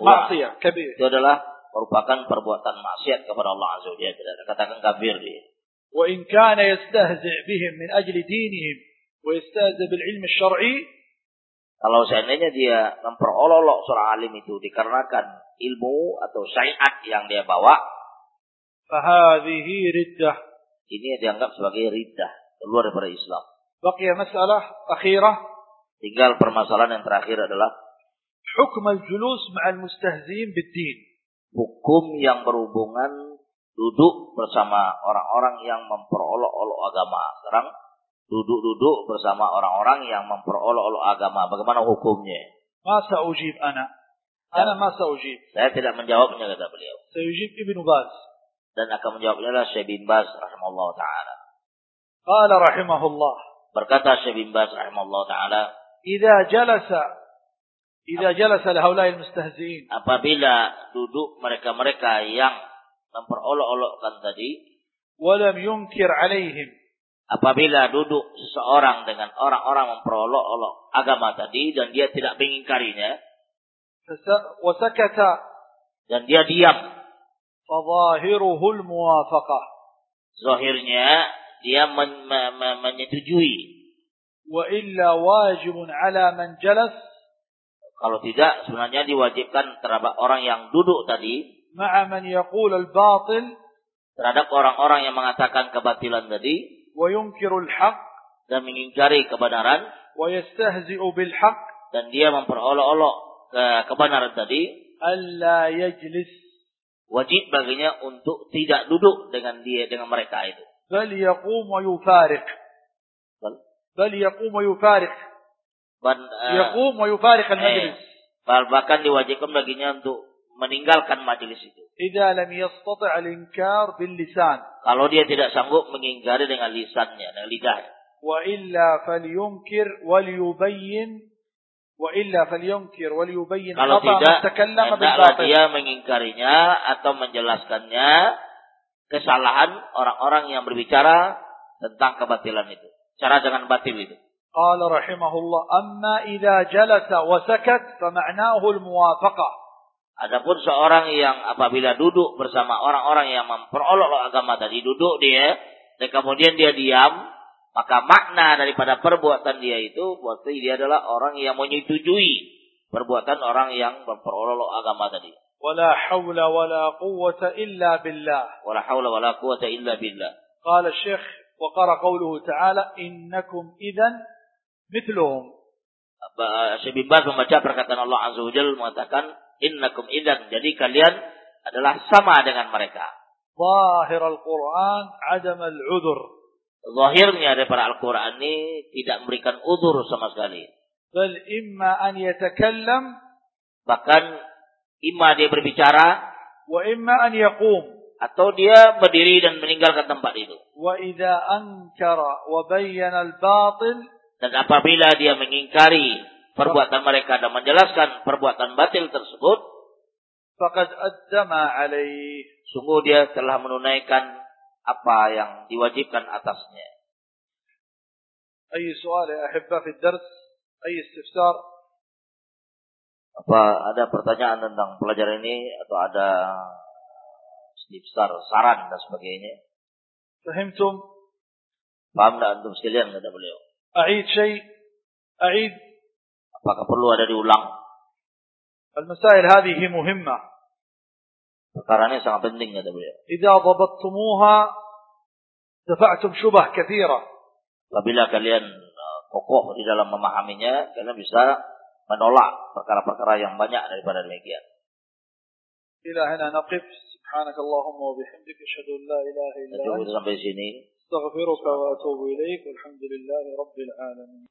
maksiat
itu adalah merupakan perbuatan maksiat kepada Allah azza wajalla katakan kafir dia.
Wa in kana yastahzi' bihim min ajli dinihim wa yastahzi' bil ilm syar'i
kalau seandainya dia memperolok seorang alim itu dikarenakan ilmu atau syariat yang dia bawa
Fahadihi riddah.
Ini dianggap sebagai riddah, keluar daripada Islam.
Baqiya masalah akhirah.
Tinggal permasalahan yang terakhir adalah
hukum al-julus ma'al mustahzin bid-din.
Hukum yang berhubungan duduk bersama orang-orang yang memperolok-olok agama. Sekarang duduk-duduk bersama orang-orang yang memperolok-olok agama. Bagaimana hukumnya?
Masa ujib anak. Ana ya. masa ujib.
Saya tidak menjawabnya kata beliau.
Saya ujib Ibnu Baz.
Dan akan menjawabnya adalah Syekh bin Baz rahimallahu ta'ala.
Qala rahimahullah.
Berkata Syekh bin Baz rahimallahu ta'ala.
"Idza jalasa. idza jalasa lahaulai mustahzi'in.
Apabila duduk mereka-mereka yang memperolok-olokkan tadi.
Walam yunkir alaihim.
Apabila duduk seseorang dengan orang-orang memperolok-olok agama tadi dan dia tidak mengingkarinya. Dan dia diam.
Fadhahiruhul.
Zahirnya dia men, menyetujui.
Wa illa wajibun ala man.
Kalau tidak sebenarnya diwajibkan terhadap orang yang duduk tadi.
Ma'a man al-batil.
Terhadap orang-orang yang mengatakan kebatilan tadi.
Wa.
Dan mengingkari kebenaran.
Wa yastahzi'u.
Dan dia memperolok-olok kebenaran tadi.
Allah yajlis
wajib baginya untuk tidak duduk dengan dia dengan mereka itu.
Bal yaqum wa
yufarik.
Bal, bal yaqum
wa yufarik.
Bal uh, yaqum wa yufarik al-majlis.
Eh,
eh
bahkan diwajibkan baginya untuk meninggalkan majelis itu.
Idza lam yastati' al-inkar bil lisan.
Kalau dia tidak sanggup mengingkari dengan lisannya, dengan lidahnya.
Wa illa falyunkir wal yubayyin Falyunkir
Kalau tidak, hendaklah dia mengingkarinya atau menjelaskannya kesalahan orang-orang yang berbicara tentang kebatilan itu. Cara dengan batil itu.
Qala rahimahullah, amma idha jalasa wa sakat, fama'nahu al-muwafaqah.
Adapun seorang yang apabila duduk bersama orang-orang yang memperolok agama tadi, duduk dia, dan kemudian dia diam, maka makna daripada perbuatan dia itu, berarti dia adalah orang yang menyetujui perbuatan orang yang memperolok agama tadi.
Wala hawla wala quwwata illa billah.
Wala hawla wala quwwata illa billah.
Qala Syekh wa qara qawluhu ta'ala innakum idzan mithluhum.
Eh, Syekh bin Baz membaca perkataan Allah Azza wa Jalla mengatakan innakum idzan jadi kalian adalah sama dengan mereka.
Zahir al-Qur'an 'adam al-udhur
zahirnya daripada Al-Quran ini tidak memberikan udur sama sekali.
Bal imma an yatakallam.
Bahkan imma dia berbicara.
Wa imma an yaqum
atau dia berdiri dan meninggalkan tempat itu.
Wa idza ankara wa bayyana al-batil
dan apabila dia mengingkari perbuatan mereka dan menjelaskan perbuatan batil tersebut,
faqad addama alaih.
Sungguh dia telah menunaikan apa yang diwajibkan atasnya.
أي سؤال يا أحبة في الدرس أي استفسار
Apa ada pertanyaan tentang pelajaran ini atau ada besar saran dan sebagainya?
فهمتم
Paham tidak antum sekalian kata beliau?
أعيد شيء أعيد
Apakah perlu ada diulang?
المسائل هذه مهمة
Perkara ini sangat penting kata beliau.
Idza dhabattumuha dafa'tum syubah katsira.
Apabila kalian uh, kokoh di dalam memahaminya, kalian bisa menolak perkara-perkara yang banyak daripada demikian.
Ila hina naqif subhanakallahumma wa bihamdika asyhadu an la ilaha
illa
anta.
Sampai sini.
Astaghfiruka wa atubu ilaik. Alhamdulillahirabbil alamin.